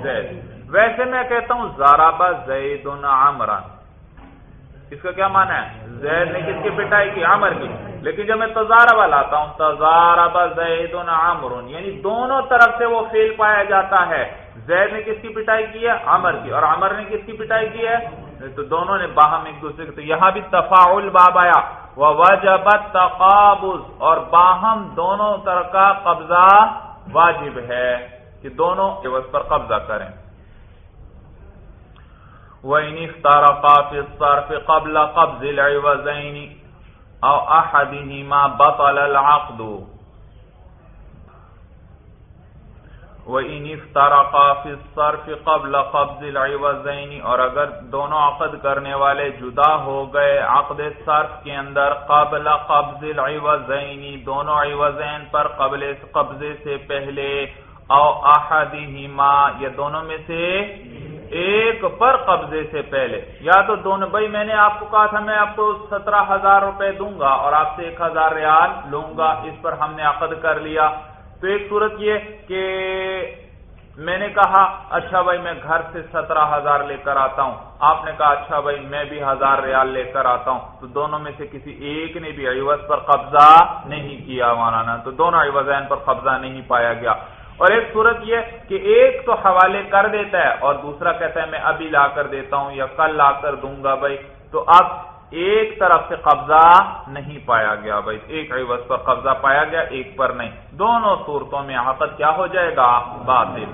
زید. ویسے میں کہتا ہوں زارابا زید عمران اس کا کیا مانا ہے؟ زید نے کس کی پٹائی کی؟ عمر کی. لیکن جب میں تزاربا لاتا ہوں تزاربا زید عمر یعنی دونوں طرف سے وہ فیل پایا جاتا ہے. زید نے کس کی پٹائی کی ہے؟ عمر کی. اور عمر نے کس کی پٹائی کی ہے؟ تو دونوں نے باہم ایک دوسرے تو یہاں بھی تفاعل باب آیا. وہ وجبت تقابض اور باہم دونوں طرح کا قبضہ واجب ہے کہ دونوں عوض پر قبضہ کریں. وَإِنِ افْتَرَقَا فِي الصَّرْفِ قَبْلَ قَبْضِ الْعِوَزَيْنِ أَوْ أَحَدِهِمَا بَطَلَ الْعَقْدُ وَإِنِ افْتَرَقَا فِي الصَّرْفِ قَبْلَ قَبْضِ الْعِوَزَيْنِ اور اگر دونوں عقد کرنے والے جدا ہو گئے عقد صرف کے اندر قبل قبض العوزین دونوں عوزین پر قبل قبضے سے پہلے، او احدہما یا دونوں میں سے ایک پر قبضے سے پہلے۔ یا تو دونوں بھائی میں نے آپ کو کہا تھا میں آپ کو سترہ ہزار روپے دوں گا اور آپ سے ایک ہزار ریال لوں گا، اس پر ہم نے عقد کر لیا۔ تو ایک صورت یہ کہ میں نے کہا اچھا بھائی، میں گھر سے سترہ ہزار لے کر آتا ہوں۔ آپ نے کہا اچھا بھائی، میں بھی ہزار ریال لے کر آتا ہوں۔ تو دونوں میں سے کسی ایک نے بھی عوض پر قبضہ نہیں کیا، مولانا۔ تو دونوں عوضین پر قبضہ نہیں پایا گیا۔ اور ایک صورت یہ کہ ایک تو حوالے کر دیتا ہے اور دوسرا کہتا ہے، میں ابھی لا کر دیتا ہوں یا کل لا کر دوں گا بھائی۔ تو اب ایک طرف سے قبضہ نہیں پایا گیا بھائی۔ ایک عوض پر قبضہ پایا گیا، ایک پر نہیں۔ دونوں صورتوں میں عقد کیا ہو جائے گا؟ باطل۔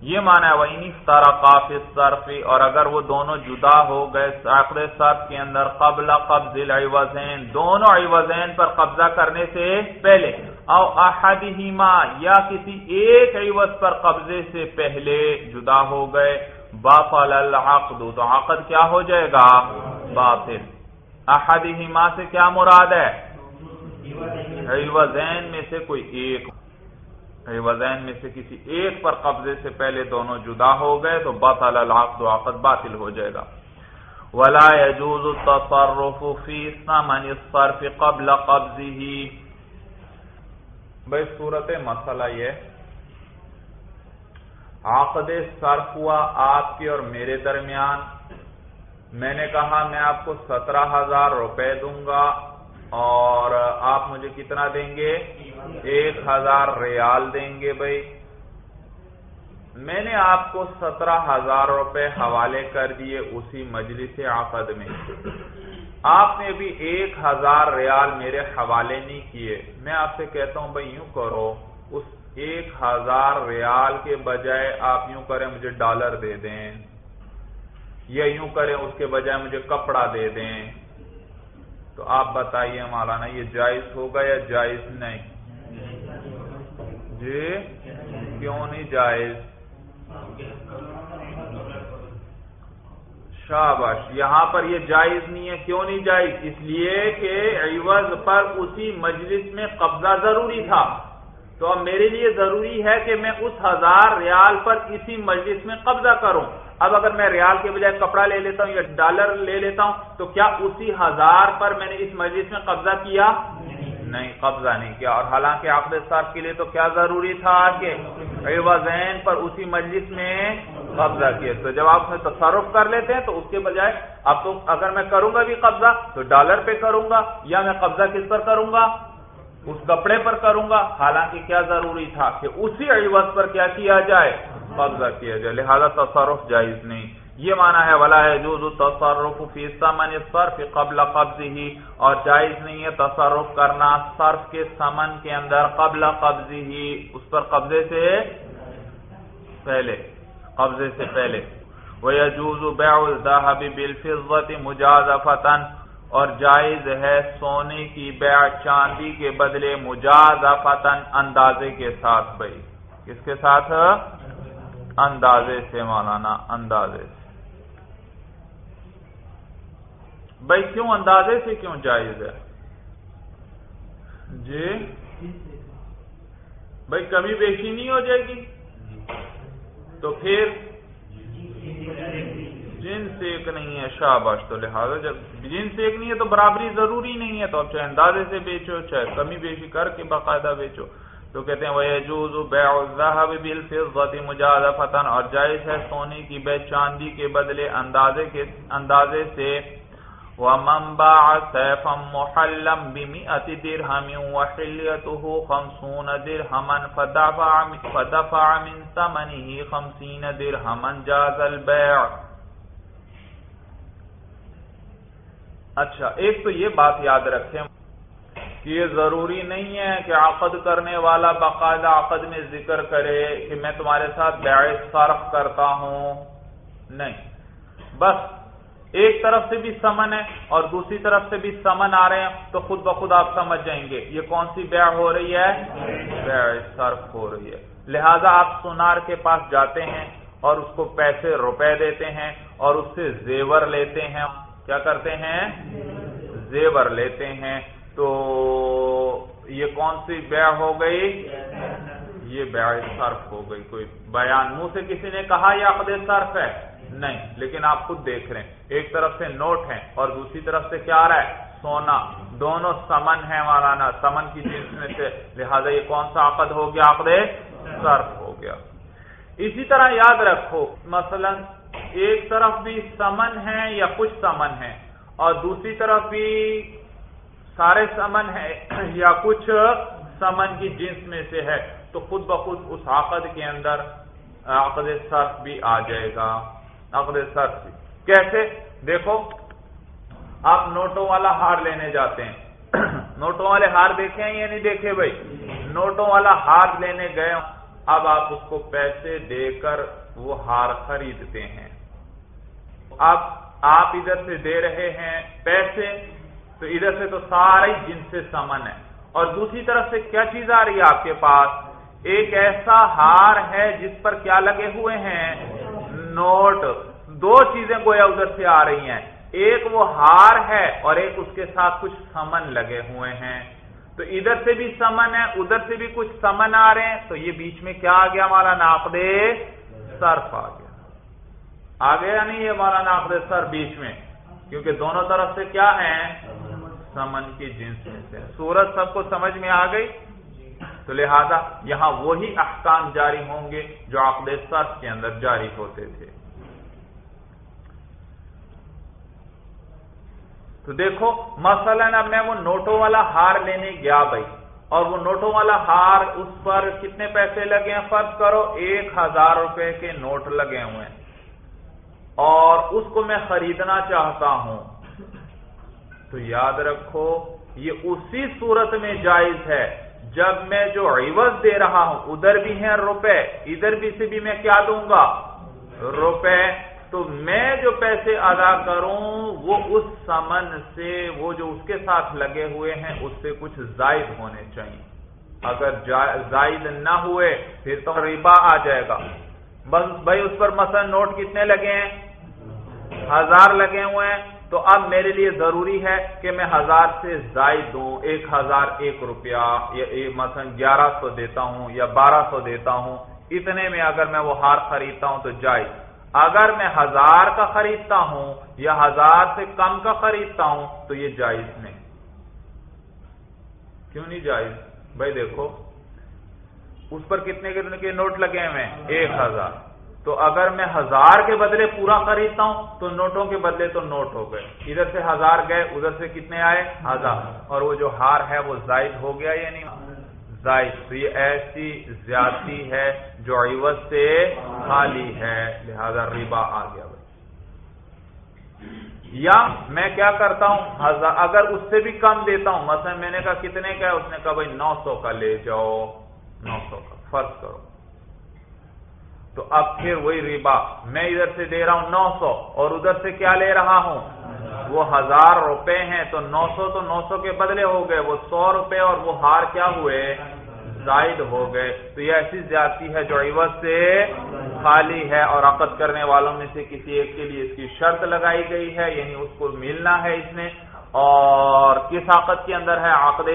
یہ مانا ہے وہ تارا کافی صرفی اور اگر وہ دونوں جدا ہو گئے صرف کے اندر قبل قبض العوزین دونوں عوزین پر قبضہ کرنے سے پہلے، او احدہما، یا کسی ایک عوض پر قبضے سے پہلے جدا ہو گئے، باطل العقد۔ تو عقد کیا ہو جائے گا؟ باطل۔ احدہما سے کیا مراد ہے؟ عوضین میں سے کوئی ایک۔ عوضین میں سے کسی ایک پر قبضے سے پہلے دونوں جدا ہو گئے تو بطل العقد و عقد باطل ہو جائے گا۔ ولا يجوز التصرف في ثمن الصرف قبل قبضه بھائی صورت مسئلہ یہ عقد صرف ہوا آپ کے اور میرے درمیان۔ میں نے کہا میں آپ کو سترہ ہزار روپے دوں گا اور آپ مجھے کتنا دیں گے؟ ایک ہزار ریال دیں گے بھائی۔ میں نے آپ کو سترہ ہزار روپے حوالے کر دیے اسی مجلس عقد میں۔ آپ نے ابھی ایک ہزار ریال میرے حوالے نہیں کیے۔ میں آپ سے کہتا ہوں، بھائی، یوں کرو۔ اس ایک ہزار ریال کے بجائے آپ یوں کریں، مجھے ڈالر دے دیں۔ یا یوں کریں اس کے بجائے مجھے کپڑا دے دیں۔ تو آپ بتائیے مولانا، یہ جائز ہوگا یا جائز نہیں؟ جی؟ کیوں نہیں جائز؟ شابش یہاں پر یہ جائز نہیں ہے، کیوں نہیں جائز؟ اس لیے کہ عوض پر اسی مجلس میں قبضہ ضروری تھا۔ تو اب میرے لیے ضروری ہے کہ میں اس ہزار ریال پر اسی مجلس میں قبضہ کروں۔ اب اگر میں ریال کے بجائے کپڑا لے لیتا ہوں یا ڈالر لے لیتا ہوں، تو کیا اسی ہزار پر میں نے اس مجلس میں قبضہ کیا؟ نہیں، قبضہ نہیں کیا۔ اور حالانکہ عقد صاحب کے لیے تو کیا ضروری تھا کہ عوضین پر اسی مجلس میں قبضہ کیا؟ تو جب آپ میں تصرف کر لیتے ہیں تو اس کے بجائے اب تو اگر میں کروں گا بھی قبضہ، تو ڈالر پہ کروں گا یا میں قبضہ کس پر کروں گا؟ اس کپڑے پر کروں گا۔ حالانکہ کیا ضروری تھا کہ اسی عوض پر کیا کیا جائے؟ قبضہ کیا جائے۔ لہذا تصرف جائز نہیں۔ یہ مانا ہے، ولا ہے تصرف فی سمن صرف قبل قبض ہی اور جائز نہیں ہے تصرف کرنا صرف کے سمن کے اندر قبل قبض ہی اس پر قبضے سے پہلے، قبضے سے پہلے۔ وَيَجُوزُ بَيْعُ الذَّهَبِ بِالْفِضَّةِ مُجَازَفَةً۔ اور جائز ہے سونے کی بیع چاندی کے بدلے مجازفتن اندازے کے ساتھ بھائی۔ کس کے ساتھ؟ اندازے سے مولانا، اندازے سے۔ بھائی کیوں اندازے سے کیوں جائز ہے؟ جی؟ بھائی کمی بیشی نہیں ہو جائے گی؟ تو پھر؟ جنس ایک نہیں ہے، شاباش تو لہٰذا جب جنس ایک نہیں ہے تو برابری ضروری نہیں ہے۔ تو اب چاہے اندازے سے بیچو، چاہے کمی بیشی کر کے باقاعدہ بیچو۔ تو کہتے ہیں وہ بیع الذهب بالفضه مجازفه اور جائز ہے سونے کی بے چاندی کے بدلے اندازے کے، اندازے سے۔ ومن باع سيفا محلا بمئة درهم وحليته خمسون درهما فدفع فدفع من ثمنه خمسين درهما جاز البيع۔ اچھا ایک تو یہ بات یاد رکھیں کہ یہ ضروری نہیں ہے کہ عقد کرنے والا باقاعدہ عقد میں ذکر کرے کہ میں تمہارے ساتھ بیع صرف کرتا ہوں۔ نہیں۔ بس ایک طرف سے بھی سمن ہے اور دوسری طرف سے بھی سمن آ رہے ہیں، تو خود بخود آپ سمجھ جائیں گے، یہ کون سی بیع ہو رہی ہے؟ بیع صرف ہو رہی ہے۔ لہذا آپ سونار کے پاس جاتے ہیں اور اس کو پیسے روپے دیتے ہیں اور اس سے زیور لیتے ہیں۔ کیا کرتے ہیں؟ زیور لیتے ہیں۔ تو یہ کون سی بیع ہو گئی؟ یہ بیع صرف ہو گئی۔ کوئی بیان منہ سے کسی نے کہا یہ عقد صرف ہے؟ نہیں، لیکن آپ خود دیکھ رہے ہیں۔ ایک طرف سے نوٹ ہے اور دوسری طرف سے کیا آ رہا ہے؟ سونا۔ دونوں سمن ہے مولانا۔ سمن کی جنس میں سے، لہذا یہ کون سا عقد ہو گیا؟ عقد صرف ہو گیا۔ اسی طرح یاد رکھو، مثلا ایک طرف بھی سمن ہے یا کچھ سمن ہے اور دوسری طرف بھی سارے سمن ہے یا کچھ سمن کی جنس میں سے ہے، تو خود بخود اس عقد کے اندر عقد صرف بھی آ جائے گا۔ عقد صرف بھی۔ کیسے؟ دیکھو، آپ نوٹوں والا ہار لینے جاتے ہیں۔ نوٹوں والے ہار دیکھے ہیں یا نہیں دیکھے بھائی؟ نوٹوں والا ہار لینے گئے اب آپ اس کو پیسے دے کر وہ ہار خریدتے ہیں۔ اب آپ ادھر سے دے رہے ہیں پیسے، تو ادھر سے تو سارے جن سے سمن ہے۔ اور دوسری طرف سے کیا چیز آ رہی ہے آپ کے پاس؟ ایک ایسا ہار ہے جس پر کیا لگے ہوئے ہیں؟ نوٹ۔ دو چیزیں گویا ادھر سے آ رہی ہیں۔ ایک وہ ہار ہے اور ایک اس کے ساتھ کچھ سمن لگے ہوئے ہیں۔ تو ادھر سے بھی سمن ہے، ادھر سے بھی کچھ سمن آ رہے ہیں۔ تو یہ بیچ میں کیا آ گیا ہمارا ناقد؟ صرف آ گیا۔ آ گیا نہیں یہ ہمارا ناقد سر بیچ میں، کیونکہ دونوں طرف سے کیا ہے سمن کی جنس میں سے۔ سورج سب کو سمجھ میں آ گئی؟ تو لہذا یہاں وہی احکام جاری ہوں گے جو عقد صرف کے اندر جاری ہوتے تھے۔ تو دیکھو، مثلا اب میں وہ نوٹوں والا ہار لینے گیا بھائی۔ اور وہ نوٹوں والا ہار، اس پر کتنے پیسے لگے ہیں فرض کرو، ایک ہزار روپے کے نوٹ لگے ہوئے ہیں۔ اور اس کو میں خریدنا چاہتا ہوں۔ تو یاد رکھو، یہ اسی صورت میں جائز ہے۔ جب میں جو عوض دے رہا ہوں، ادھر بھی ہیں روپے، ادھر بھی سے بھی میں کیا دوں گا؟ روپے۔ تو میں جو پیسے ادا کروں، وہ اس سمن سے، وہ جو اس کے ساتھ لگے ہوئے ہیں، اس سے کچھ زائد ہونے چاہیے۔ اگر زائد نہ ہوئے، پھر تو ربا آ جائے گا۔ بس بھائی، اس پر مثلا نوٹ کتنے لگے ہیں؟ ہزار لگے ہوئے ہیں۔ تو اب میرے لیے ضروری ہے کہ میں ہزار سے زائد دوں ایک ہزار ایک روپیہ، یا مثلا گیارہ سو دیتا ہوں یا بارہ سو دیتا ہوں۔ اتنے میں اگر میں وہ ہار خریدتا ہوں تو جائز۔ اگر میں ہزار کا خریدتا ہوں یا ہزار سے کم کا خریدتا ہوں تو یہ جائز نہیں۔ کیوں نہیں جائز؟ بھائی دیکھو، اس پر کتنے کے نوٹ لگے ہوئے ایک ہزار۔ تو اگر میں ہزار کے بدلے پورا خریدتا ہوں تو نوٹوں کے بدلے تو نوٹ ہو گئے۔ ادھر سے ہزار گئے، ادھر سے کتنے آئے؟ ہزار۔ اور وہ جو ہار ہے وہ زائد ہو گیا یا نہیں؟ زائد تو یہ ایسی زیادتی ہے جو عوض سے خالی ہے، لہذا ربا آ گیا بھائی۔ یا میں کیا کرتا ہوں؟ اگر اس سے بھی کم دیتا ہوں، مثلا میں نے کہا کتنے کا ہے؟ اس نے کہا بھائی نو سو کا لے جاؤ۔ نو سو کا، فرض کرو۔ تو اب پھر وہی ربا، میں ادھر سے دے رہا ہوں نو سو اور ادھر سے کیا لے رہا ہوں؟ وہ ہزار روپے ہیں تو نو سو تو نو سو کے بدلے ہو گئے، وہ سو روپے اور وہ ہار کیا ہوئے؟ زائد ہو گئے۔ تو یہ ایسی زیادتی ہے جو عوض سے خالی ہے اور عقد کرنے والوں میں سے کسی ایک کے لیے اس کی شرط لگائی گئی ہے یعنی اس کو ملنا ہے اس نے اور کس عقد کے اندر ہے؟ عقد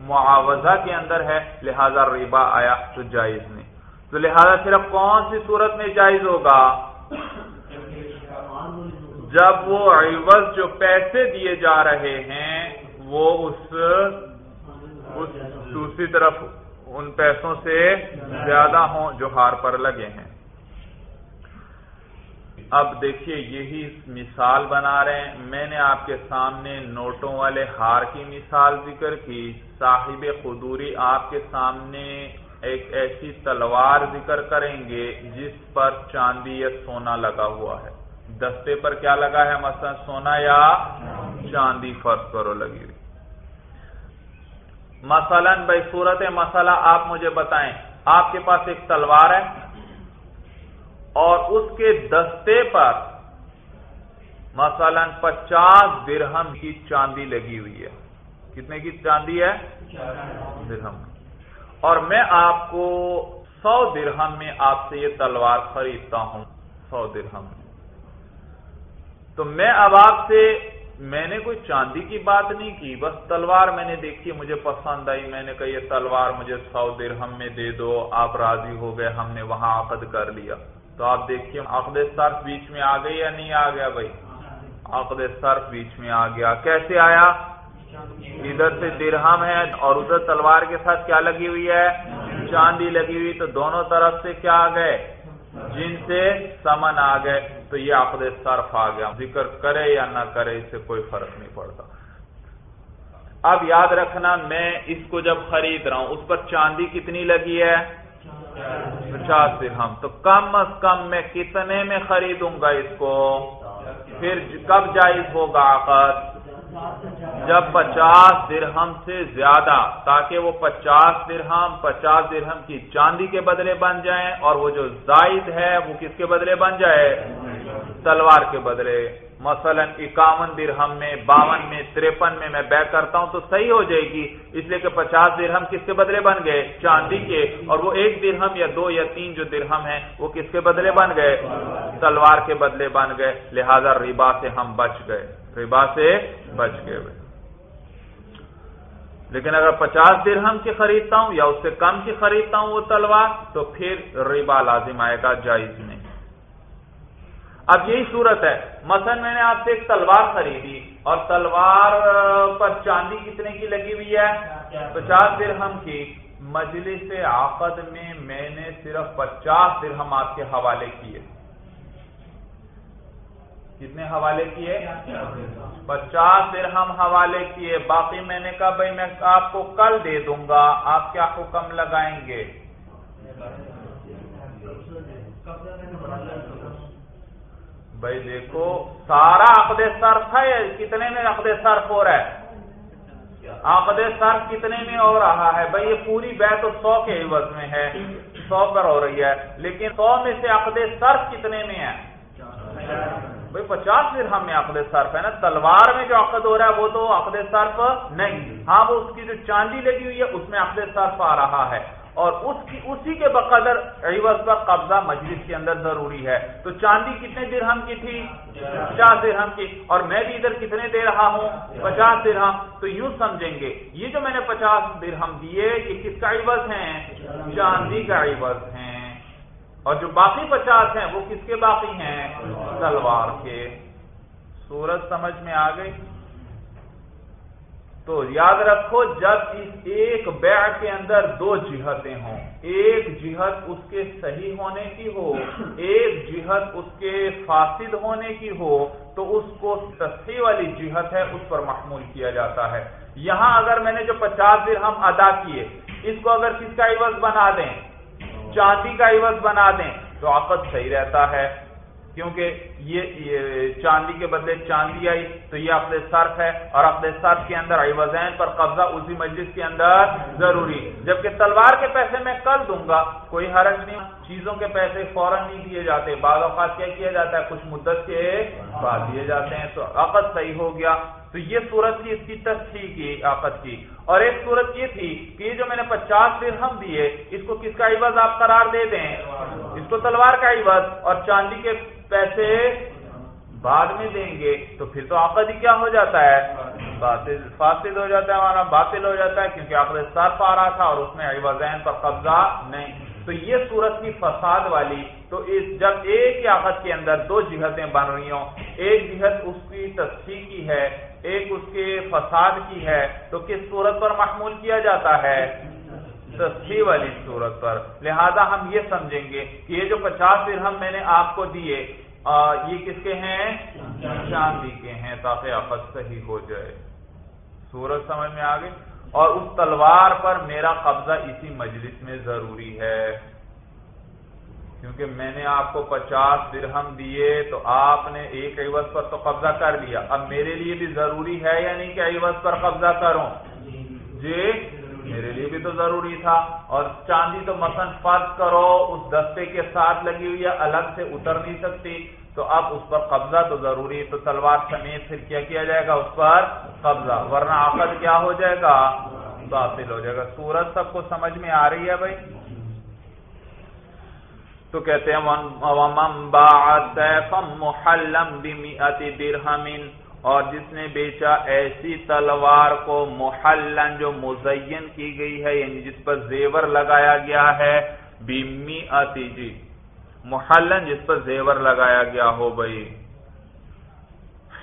معاوضہ کے اندر ہے۔ لہذا ربا آیا تو جائز نہیں۔ تو لہذا صرف کون سی صورت میں جائز ہوگا؟ جب وہ عوض جو پیسے دیے جا رہے ہیں، وہ اس دوسری طرف ان پیسوں سے زیادہ ہوں جو ہار پر لگے ہیں۔ اب دیکھیے، یہی مثال بنا رہے ہیں۔ میں نے آپ کے سامنے نوٹوں والے ہار کی مثال ذکر کی۔ صاحب خدوری آپ کے سامنے ایک ایسی تلوار ذکر کریں گے جس پر چاندی یا سونا لگا ہوا ہے۔ دستے پر کیا لگا ہے مثلا سونا یا چاندی فرض کرو لگی ہوئی۔ مثلا بھائی صورت مسئلہ آپ مجھے بتائیں۔ آپ کے پاس ایک تلوار ہے اور اس کے دستے پر مثلا پچاس درہم کی چاندی لگی ہوئی ہے۔ کتنے کی چاندی ہے؟ درہم۔ اور میں آپ کو سو درہم میں آپ سے یہ تلوار خریدتا ہوں۔ سو درہم۔ میں تو میں اب آپ سے میں نے کوئی چاندی کی بات نہیں کی، بس تلوار میں نے دیکھی، مجھے پسند آئی، میں نے کہا یہ تلوار مجھے سو درہم میں دے دو، آپ راضی ہو گئے، ہم نے وہاں عقد کر لیا۔ تو آپ دیکھیے، عقد صرف بیچ میں آ گئی یا نہیں آ گیا بھائی؟ عقد صرف بیچ میں آ گیا۔ کیسے آیا؟ ادھر سے درہم ہے اور ادھر تلوار کے ساتھ کیا لگی ہوئی ہے؟ چاندی لگی ہوئی۔ تو دونوں طرف سے کیا آ گئے؟ جن سے سمن آ گئے۔ تو یہ عقد صرف آ گیا۔ ذکر کرے یا نہ کرے، اس سے کوئی فرق نہیں پڑتا۔ اب یاد رکھنا، میں اس کو جب خرید رہا ہوں، اس پر چاندی کتنی لگی ہے؟ پچاس درہم تو کم از کم میں کتنے میں خریدوں گا اس کو؟ پھر کب جائز ہوگا عقد؟ جب پچاس درہم سے زیادہ، تاکہ وہ پچاس درہم پچاس درہم کی چاندی کے بدلے بن جائیں اور وہ جو زائد ہے، وہ کس کے بدلے بن جائے؟ تلوار کے بدلے۔ مثلا اکاون درہم میں، باون میں، تریپن میں میں بے کرتا ہوں تو صحیح ہو جائے گی۔ اس لیے کہ پچاس درہم کس کے بدلے بن گئے؟ چاندی کے۔ اور وہ ایک درہم یا دو یا تین جو درہم ہے وہ کس کے بدلے بن گئے؟ تلوار کے بدلے بن گئے۔ لہذا ربا سے ہم بچ گئے۔ ربا سے بچ گئے لیکن اگر پچاس درہم کی خریدتا ہوں یا اس سے کم کی خریدتا ہوں وہ تلوار، تو پھر ربا لازم آئے گا، جائز نہیں۔ اب یہی صورت ہے۔ مثلا میں نے آپ سے ایک تلوار خریدی اور تلوار پر چاندی کتنے کی لگی ہوئی ہے؟ پچاس درہم کی۔ مجلس آقد میں میں نے صرف پچاس درہم آپ کے حوالے کیے۔ کتنے حوالے کیے؟ پچاس درہم حوالے کیے۔ باقی میں نے کہا بھائی میں آپ کو کل دے دوں گا، آپ کیا حکم لگائیں گے؟ بھائی دیکھو، سارا عقد صرف ہے، کتنے میں عقد صرف ہو رہا ہے؟ عقد صرف کتنے میں ہو رہا ہے؟ بھائی یہ پوری بیت تو سو کے عوض میں ہے، سو پر ہو رہی ہے، لیکن سو میں سے عقد صرف کتنے میں ہے؟ بھائی پچاس درہم میں عقد صرف ہے نا، تلوار میں جو عقد ہو رہا ہے وہ تو عقد صرف نہیں۔ ہاں وہ اس کی جو چاندی لگی ہوئی ہے، اس میں عقد صرف آ رہا ہے۔ اور اس کی، اسی کے بقدر عوض پر قبضہ مجلس کے اندر ضروری ہے۔ تو چاندی کتنے درہم کی تھی؟ پچاس درہم کی۔ اور میں بھی ادھر کتنے دے رہا ہوں؟ پچاس درہم۔ تو یوں سمجھیں گے، یہ جو میں نے پچاس درہم دیے، یہ کس کا عوض ہیں؟ چاندی کا عوض ہیں۔ اور جو باقی پچاس ہیں، وہ کس کے باقی ہیں؟ تلوار کے۔ سورج سمجھ میں آ گئی۔ تو یاد رکھو، جب اس ایک بیع کے اندر دو جہتیں ہوں، ایک جہت اس کے صحیح ہونے کی ہو، ایک جہت اس کے فاسد ہونے کی ہو، تو اس کو تصحیح والی جہت ہے، اس پر محمول کیا جاتا ہے۔ یہاں اگر میں نے جو پچاس دن ہم ادا کیے، اس کو اگر کس کا عوض بنا دیں؟ چاندی کا عوض بنا دیں تو آفت صحیح رہتا ہے۔ کیونکہ یہ چاندی کے بدلے چاندی آئی تو یہ اپنے صرف ہے اور اپنے صرف کے اندر عوضین پر قبضہ اسی مجلس کے اندر ضروری۔ جبکہ تلوار کے پیسے میں کل دوں گا، کوئی حرج نہیں۔ چیزوں کے پیسے فوراً نہیں دیے جاتے۔ بعض اوقات کیا کیا جاتا ہے؟ کچھ مدت کے بعد دیے جاتے ہیں۔ تو عقد صحیح ہو گیا۔ تو یہ صورت تھی اس کی تصحیح کی آفت کی۔ اور ایک صورت یہ تھی کہ یہ جو میں نے پچاس درہم دیے، اس کو کس کا عوض؟ آپ قرار دے دیں۔ اس کو تلوار کا عوض۔ اور چاندی کے پیسے بعد میں دیں گے۔ تو پھر تو عقد ہی کیا ہو جاتا ہے؟ فاسد ہو جاتا ہے ہمارا، باطل ہو جاتا ہے، کیونکہ عقد صرف آ رہا تھا اور اس میں عوضین پر قبضہ نہیں۔ تو یہ صورت کی فساد والی۔ تو اس جب ایک ہی آخت کے اندر دو جہتیں بن رہی ہوں۔ ایک جہت اس کی تصحیح کی ہے ایک اس کے فساد کی ہے تو کس صورت پر محمول کیا جاتا ہے؟ تصحیح والی صورت پر۔ لہذا ہم یہ سمجھیں گے کہ یہ جو پچاس درہم میں نے آپ کو دیے یہ کس کے ہیں؟ چاندی کے ہیں۔ تاکہ آفت صحیح ہو جائے۔ سورج سمجھ میں آ گئی اور اس تلوار پر میرا قبضہ اسی مجلس میں ضروری ہے۔ کیونکہ میں نے آپ کو پچاس درہم دیے تو آپ نے ایک عوض پر تو قبضہ کر لیا۔ اب میرے لیے بھی ضروری ہے یا نہیں کہ عوض پر قبضہ کروں؟ جی میرے لیے بھی تو ضروری تھا۔ اور چاندی تو مثلا فرض کرو، اس دستے کے ساتھ لگی ہوئی ہے، الگ سے اتر نہیں سکتی۔ تو اب اس پر قبضہ تو ضروری تو تلوار سمیت پھر کیا کیا جائے گا؟ اس پر قبضہ۔ ورنہ آخر کیا ہو جائے گا؟ باطل ہو جائے گا۔ سورج سب کو سمجھ میں آ رہی ہے بھائی؟ تو کہتے ہیں اور جس نے بیچا ایسی تلوار کو محلن جو مزین کی گئی ہے یعنی جس پر زیور لگایا گیا ہے بیمی آتی جی۔ محلن جس پر زیور لگایا گیا ہو بھائی۔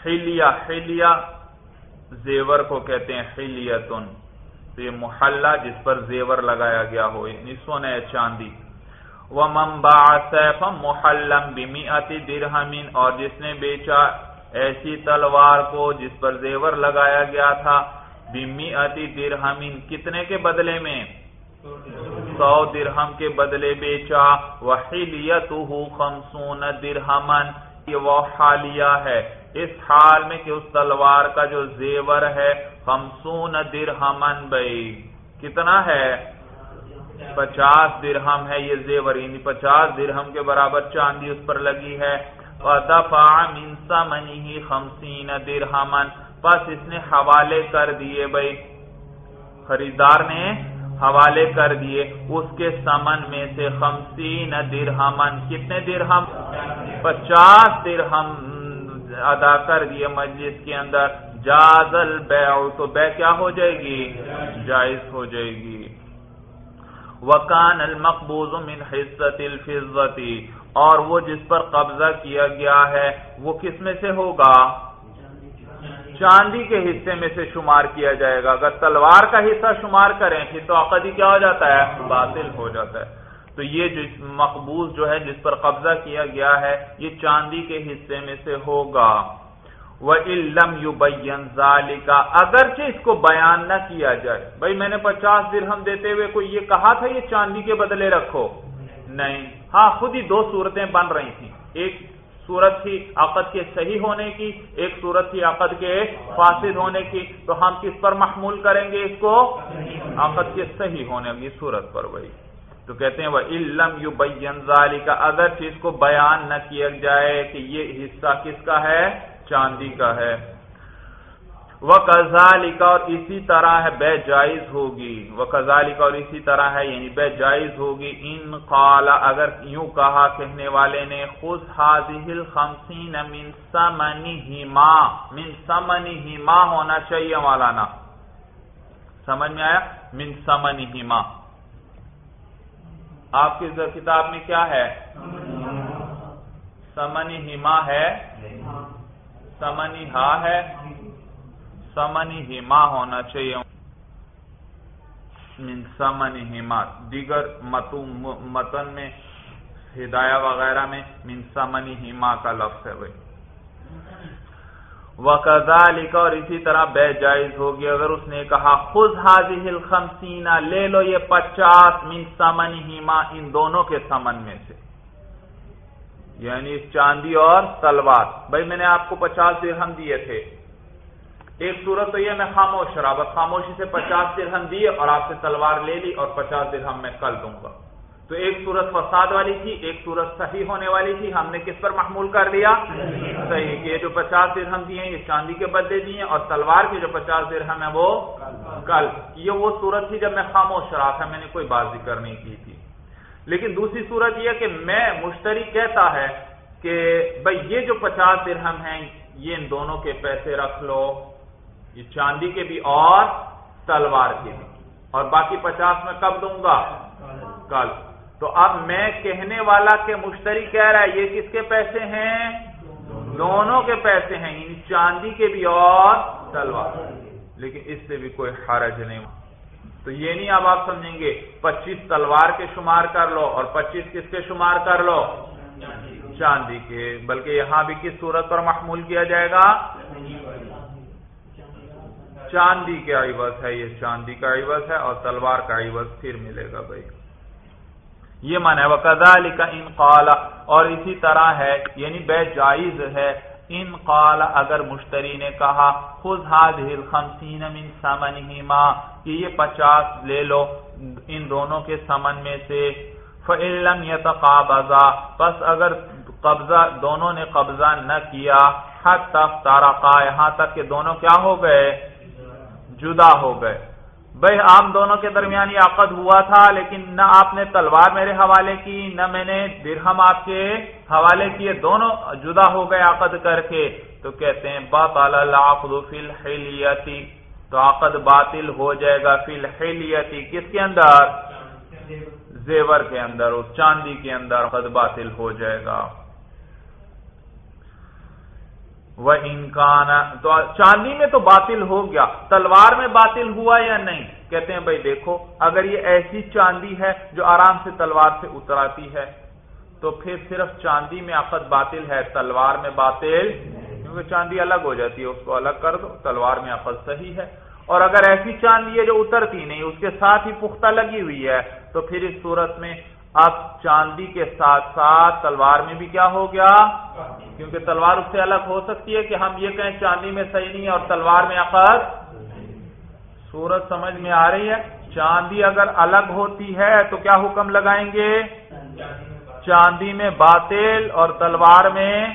حلیہ حلیہ زیور کو کہتے ہیں حلیتن۔ تو یہ محلہ جس پر زیور لگایا گیا ہو یعنی سونے چاندی۔ وہ ممبا سیف محلم بیمی درہمین اور جس نے بیچا ایسی تلوار کو جس پر زیور لگایا گیا تھا بمی درہمین کتنے کے بدلے میں؟ سو درہم کے بدلے بیچا۔ وحیلیتو خمسون درہمن یہ وہ حالیہ ہے۔ اس حال میں کہ اس تلوار کا جو زیور ہے، خمسون درہمن بھائی، کتنا ہے؟ پچاس درہم ہے یہ زیور یعنی پچاس درہم کے برابر چاندی اس پر لگی ہے۔ دفاع من ثمنه خمسین درہمن پس اس نے حوالے کر دیے بھائی۔ خریدار نے حوالے کر دیے۔ اس کے سمن میں سے خمسین درہمن کتنے درہم؟ پچاس درہم ادا کر دیے مسجد کے اندر۔ جازل بیع تو بے کیا ہو جائے گی؟ جائز ہو جائے گی۔ وکان المقبوض من حصت الفضتی اور وہ جس پر قبضہ کیا گیا ہے، وہ کس میں سے ہوگا؟ چاندی کے حصے میں سے شمار کیا جائے گا۔ اگر تلوار کا حصہ شمار کریں پھر تو عقدی کیا ہو جاتا ہے؟ باطل ہو جاتا ہے۔ تو یہ جو مقبوض جو ہے، جس پر قبضہ کیا گیا ہے، یہ چاندی کے حصے میں سے ہوگا۔ علم یو بین کا اگرچہ اس کو بیان نہ کیا جائے۔ بھائی میں نے پچاس درہم دیتے ہوئے کوئی یہ کہا تھا یہ چاندی کے بدلے رکھو؟ نہیں۔ ہاں خود ہی دو صورتیں بن رہی تھیں۔ ایک صورت تھی عقد کے صحیح ہونے کی، ایک صورت تھی عقد کے فاسد ہونے کی۔ تو ہم کس پر محمول کریں گے اس کو؟ عقد کے صحیح ہونے کی صورت پر وہی تو کہتے ہیں وہ علم یو بینزالی کا اگر چیز کو بیان نہ کیا جائے کہ یہ حصہ کس کا ہے؟ چاندی کا ہے۔ وہ کزالی کا اور اسی طرح ہے بے جائز ہوگی۔ وہ کزالی کا اور اسی طرح ہے یعنی بے جائز ہوگی۔ ان قال اگر یوں کہا کہنے والے نے خود حاضل خمسین من سمنی ہی ماں من سمنی ہی ماں ہونا چاہیے مولانا۔ سمجھ میں آیا؟ من سمنی ہی ماں آپ کی کتاب میں کیا ہے؟ سمنی ہی ماں ہے سمنی ہا ہے۔ سمنی ہما ہونا چاہیے۔ من سمنی ہما، دیگر متن میں، ہدایہ وغیرہ میں من سمنی ہما کا لفظ ہے بھائی۔ وقضا لکھا اور اسی طرح بے جائز ہوگی۔ اگر اس نے کہا خود حاضی الخمسینہ لے لو یہ پچاس من سمن ہیما ان دونوں کے سمن میں سے۔ یعنی چاندی اور تلوار۔ بھائی میں نے آپ کو پچاس درہم دیے تھے۔ ایک صورت تو یہ میں خاموش رہا۔ بس خاموشی سے پچاس درہم دیے اور آپ سے تلوار لے لی اور پچاس درہم میں کل دوں گا۔ تو ایک صورت فساد والی تھی، ایک صورت صحیح ہونے والی تھی۔ ہم نے کس پر محمول کر لیا؟ صحیح، کہ یہ جو پچاس درہم دیے یہ چاندی کے بدلے دیے اور تلوار کے جو پچاس درہم ہے وہ کل۔ یہ وہ صورت تھی جب میں خاموش رہا تھا، میں نے کوئی بات ذکر نہیں کی تھی۔ لیکن دوسری صورت یہ کہ میں مشتری کہتا ہے کہ بھائی یہ جو پچاس درہم ہیں، یہ ان دونوں کے پیسے رکھ لو، یہ چاندی کے بھی اور تلوار کے بھی۔ اور باقی پچاس میں کب دوں گا؟ کل۔ تو اب میں کہنے والا کہ مشتری کہہ رہا ہے، یہ کس کے پیسے ہیں؟ دونوں کے پیسے ہیں یعنی چاندی کے بھی اور تلوار۔ لیکن اس سے بھی کوئی حرج نہیں۔ تو یہ نہیں اب آپ سمجھیں گے پچیس تلوار کے شمار کر لو اور پچیس کس کے شمار کر لو؟ چاندی کے، بلکہ یہاں بھی کس صورت پر محمول کیا جائے گا؟ چاندی کے عوض ہے، یہ چاندی کا عوض ہے اور تلوار کا عوض پھر ملے گا بھائی۔ یہ من ہے وہ کزال کا ان اور اسی طرح ہے یعنی بے جائز ہے ان قال، اگر مشتری نے کہا خود حاضر خمسین من سمن کہ یہ پچاس لے لو ان دونوں کے سمن میں سے۔ فعلم یتقابضا پس اگر قبضہ، دونوں نے قبضہ نہ کیا حد تک تارقا یہاں تک کہ دونوں کیا ہو گئے؟ جدا ہو گئے۔ بھائی عام دونوں کے درمیان یہ عقد ہوا تھا، لیکن نہ آپ نے تلوار میرے حوالے کی، نہ میں نے درہم آپ کے حوالے کیے، دونوں جدا ہو گئے عقد کر کے۔ تو کہتے ہیں العقد فی الحلیتی تو عقد باطل ہو جائے گا فی الحلیتی کس کے اندر؟ زیور کے اندر، اس چاندی کے اندر عقد باطل ہو جائے گا۔ وہ انکان تو چاندی میں تو باطل ہو گیا۔ تلوار میں باطل ہوا یا نہیں؟ کہتے ہیں، بھائی دیکھو، اگر یہ ایسی چاندی ہے جو آرام سے تلوار سے اتراتی ہے، تو پھر صرف چاندی میں عقد باطل ہے، تلوار میں باطل کیونکہ چاندی الگ ہو جاتی ہے، اس کو الگ کر دو، تلوار میں عقد صحیح ہے۔ اور اگر ایسی چاندی ہے جو اترتی نہیں، اس کے ساتھ ہی پختہ لگی ہوئی ہے، تو پھر اس صورت میں اب چاندی کے ساتھ ساتھ تلوار میں بھی کیا ہو گیا؟ کیونکہ تلوار اس سے الگ ہو سکتی ہے کہ ہم یہ کہیں چاندی میں صحیح نہیں ہے اور تلوار میں عقد سورج سمجھ میں آ رہی ہے۔ چاندی اگر الگ ہوتی ہے تو کیا حکم لگائیں گے؟ چاندی میں باطل اور تلوار میں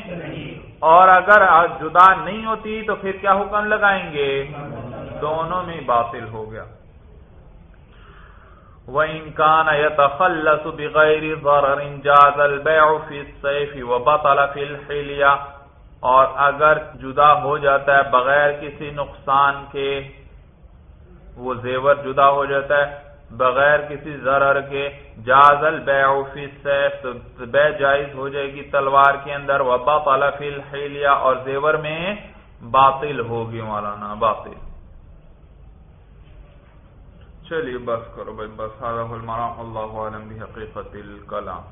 اور اگر جدا نہیں ہوتی تو پھر کیا حکم لگائیں گے؟ دونوں میں باطل ہوگا۔ وَإِن كَانَ يَتَخَلَّصُ بِغَيْرِ ضَرَرٍ جَازَ الْبَيْعُ فِي السَّيْفِ وَبَطَلَ فِي الْحِلْيَةِ اور اگر جدا ہو جاتا ہے بغیر کسی نقصان کے، وہ زیور جدا ہو جاتا ہے بغیر کسی ضرر کے، جاز البیع فی السیف، تو بے جائز ہو جائے گی تلوار کے اندر، وبطل فی الحلیہ اور زیور میں باطل ہوگی مولانا، باطل۔ چلیے بس کرو بھائی بس اللہ عالم بحقیقت الکلام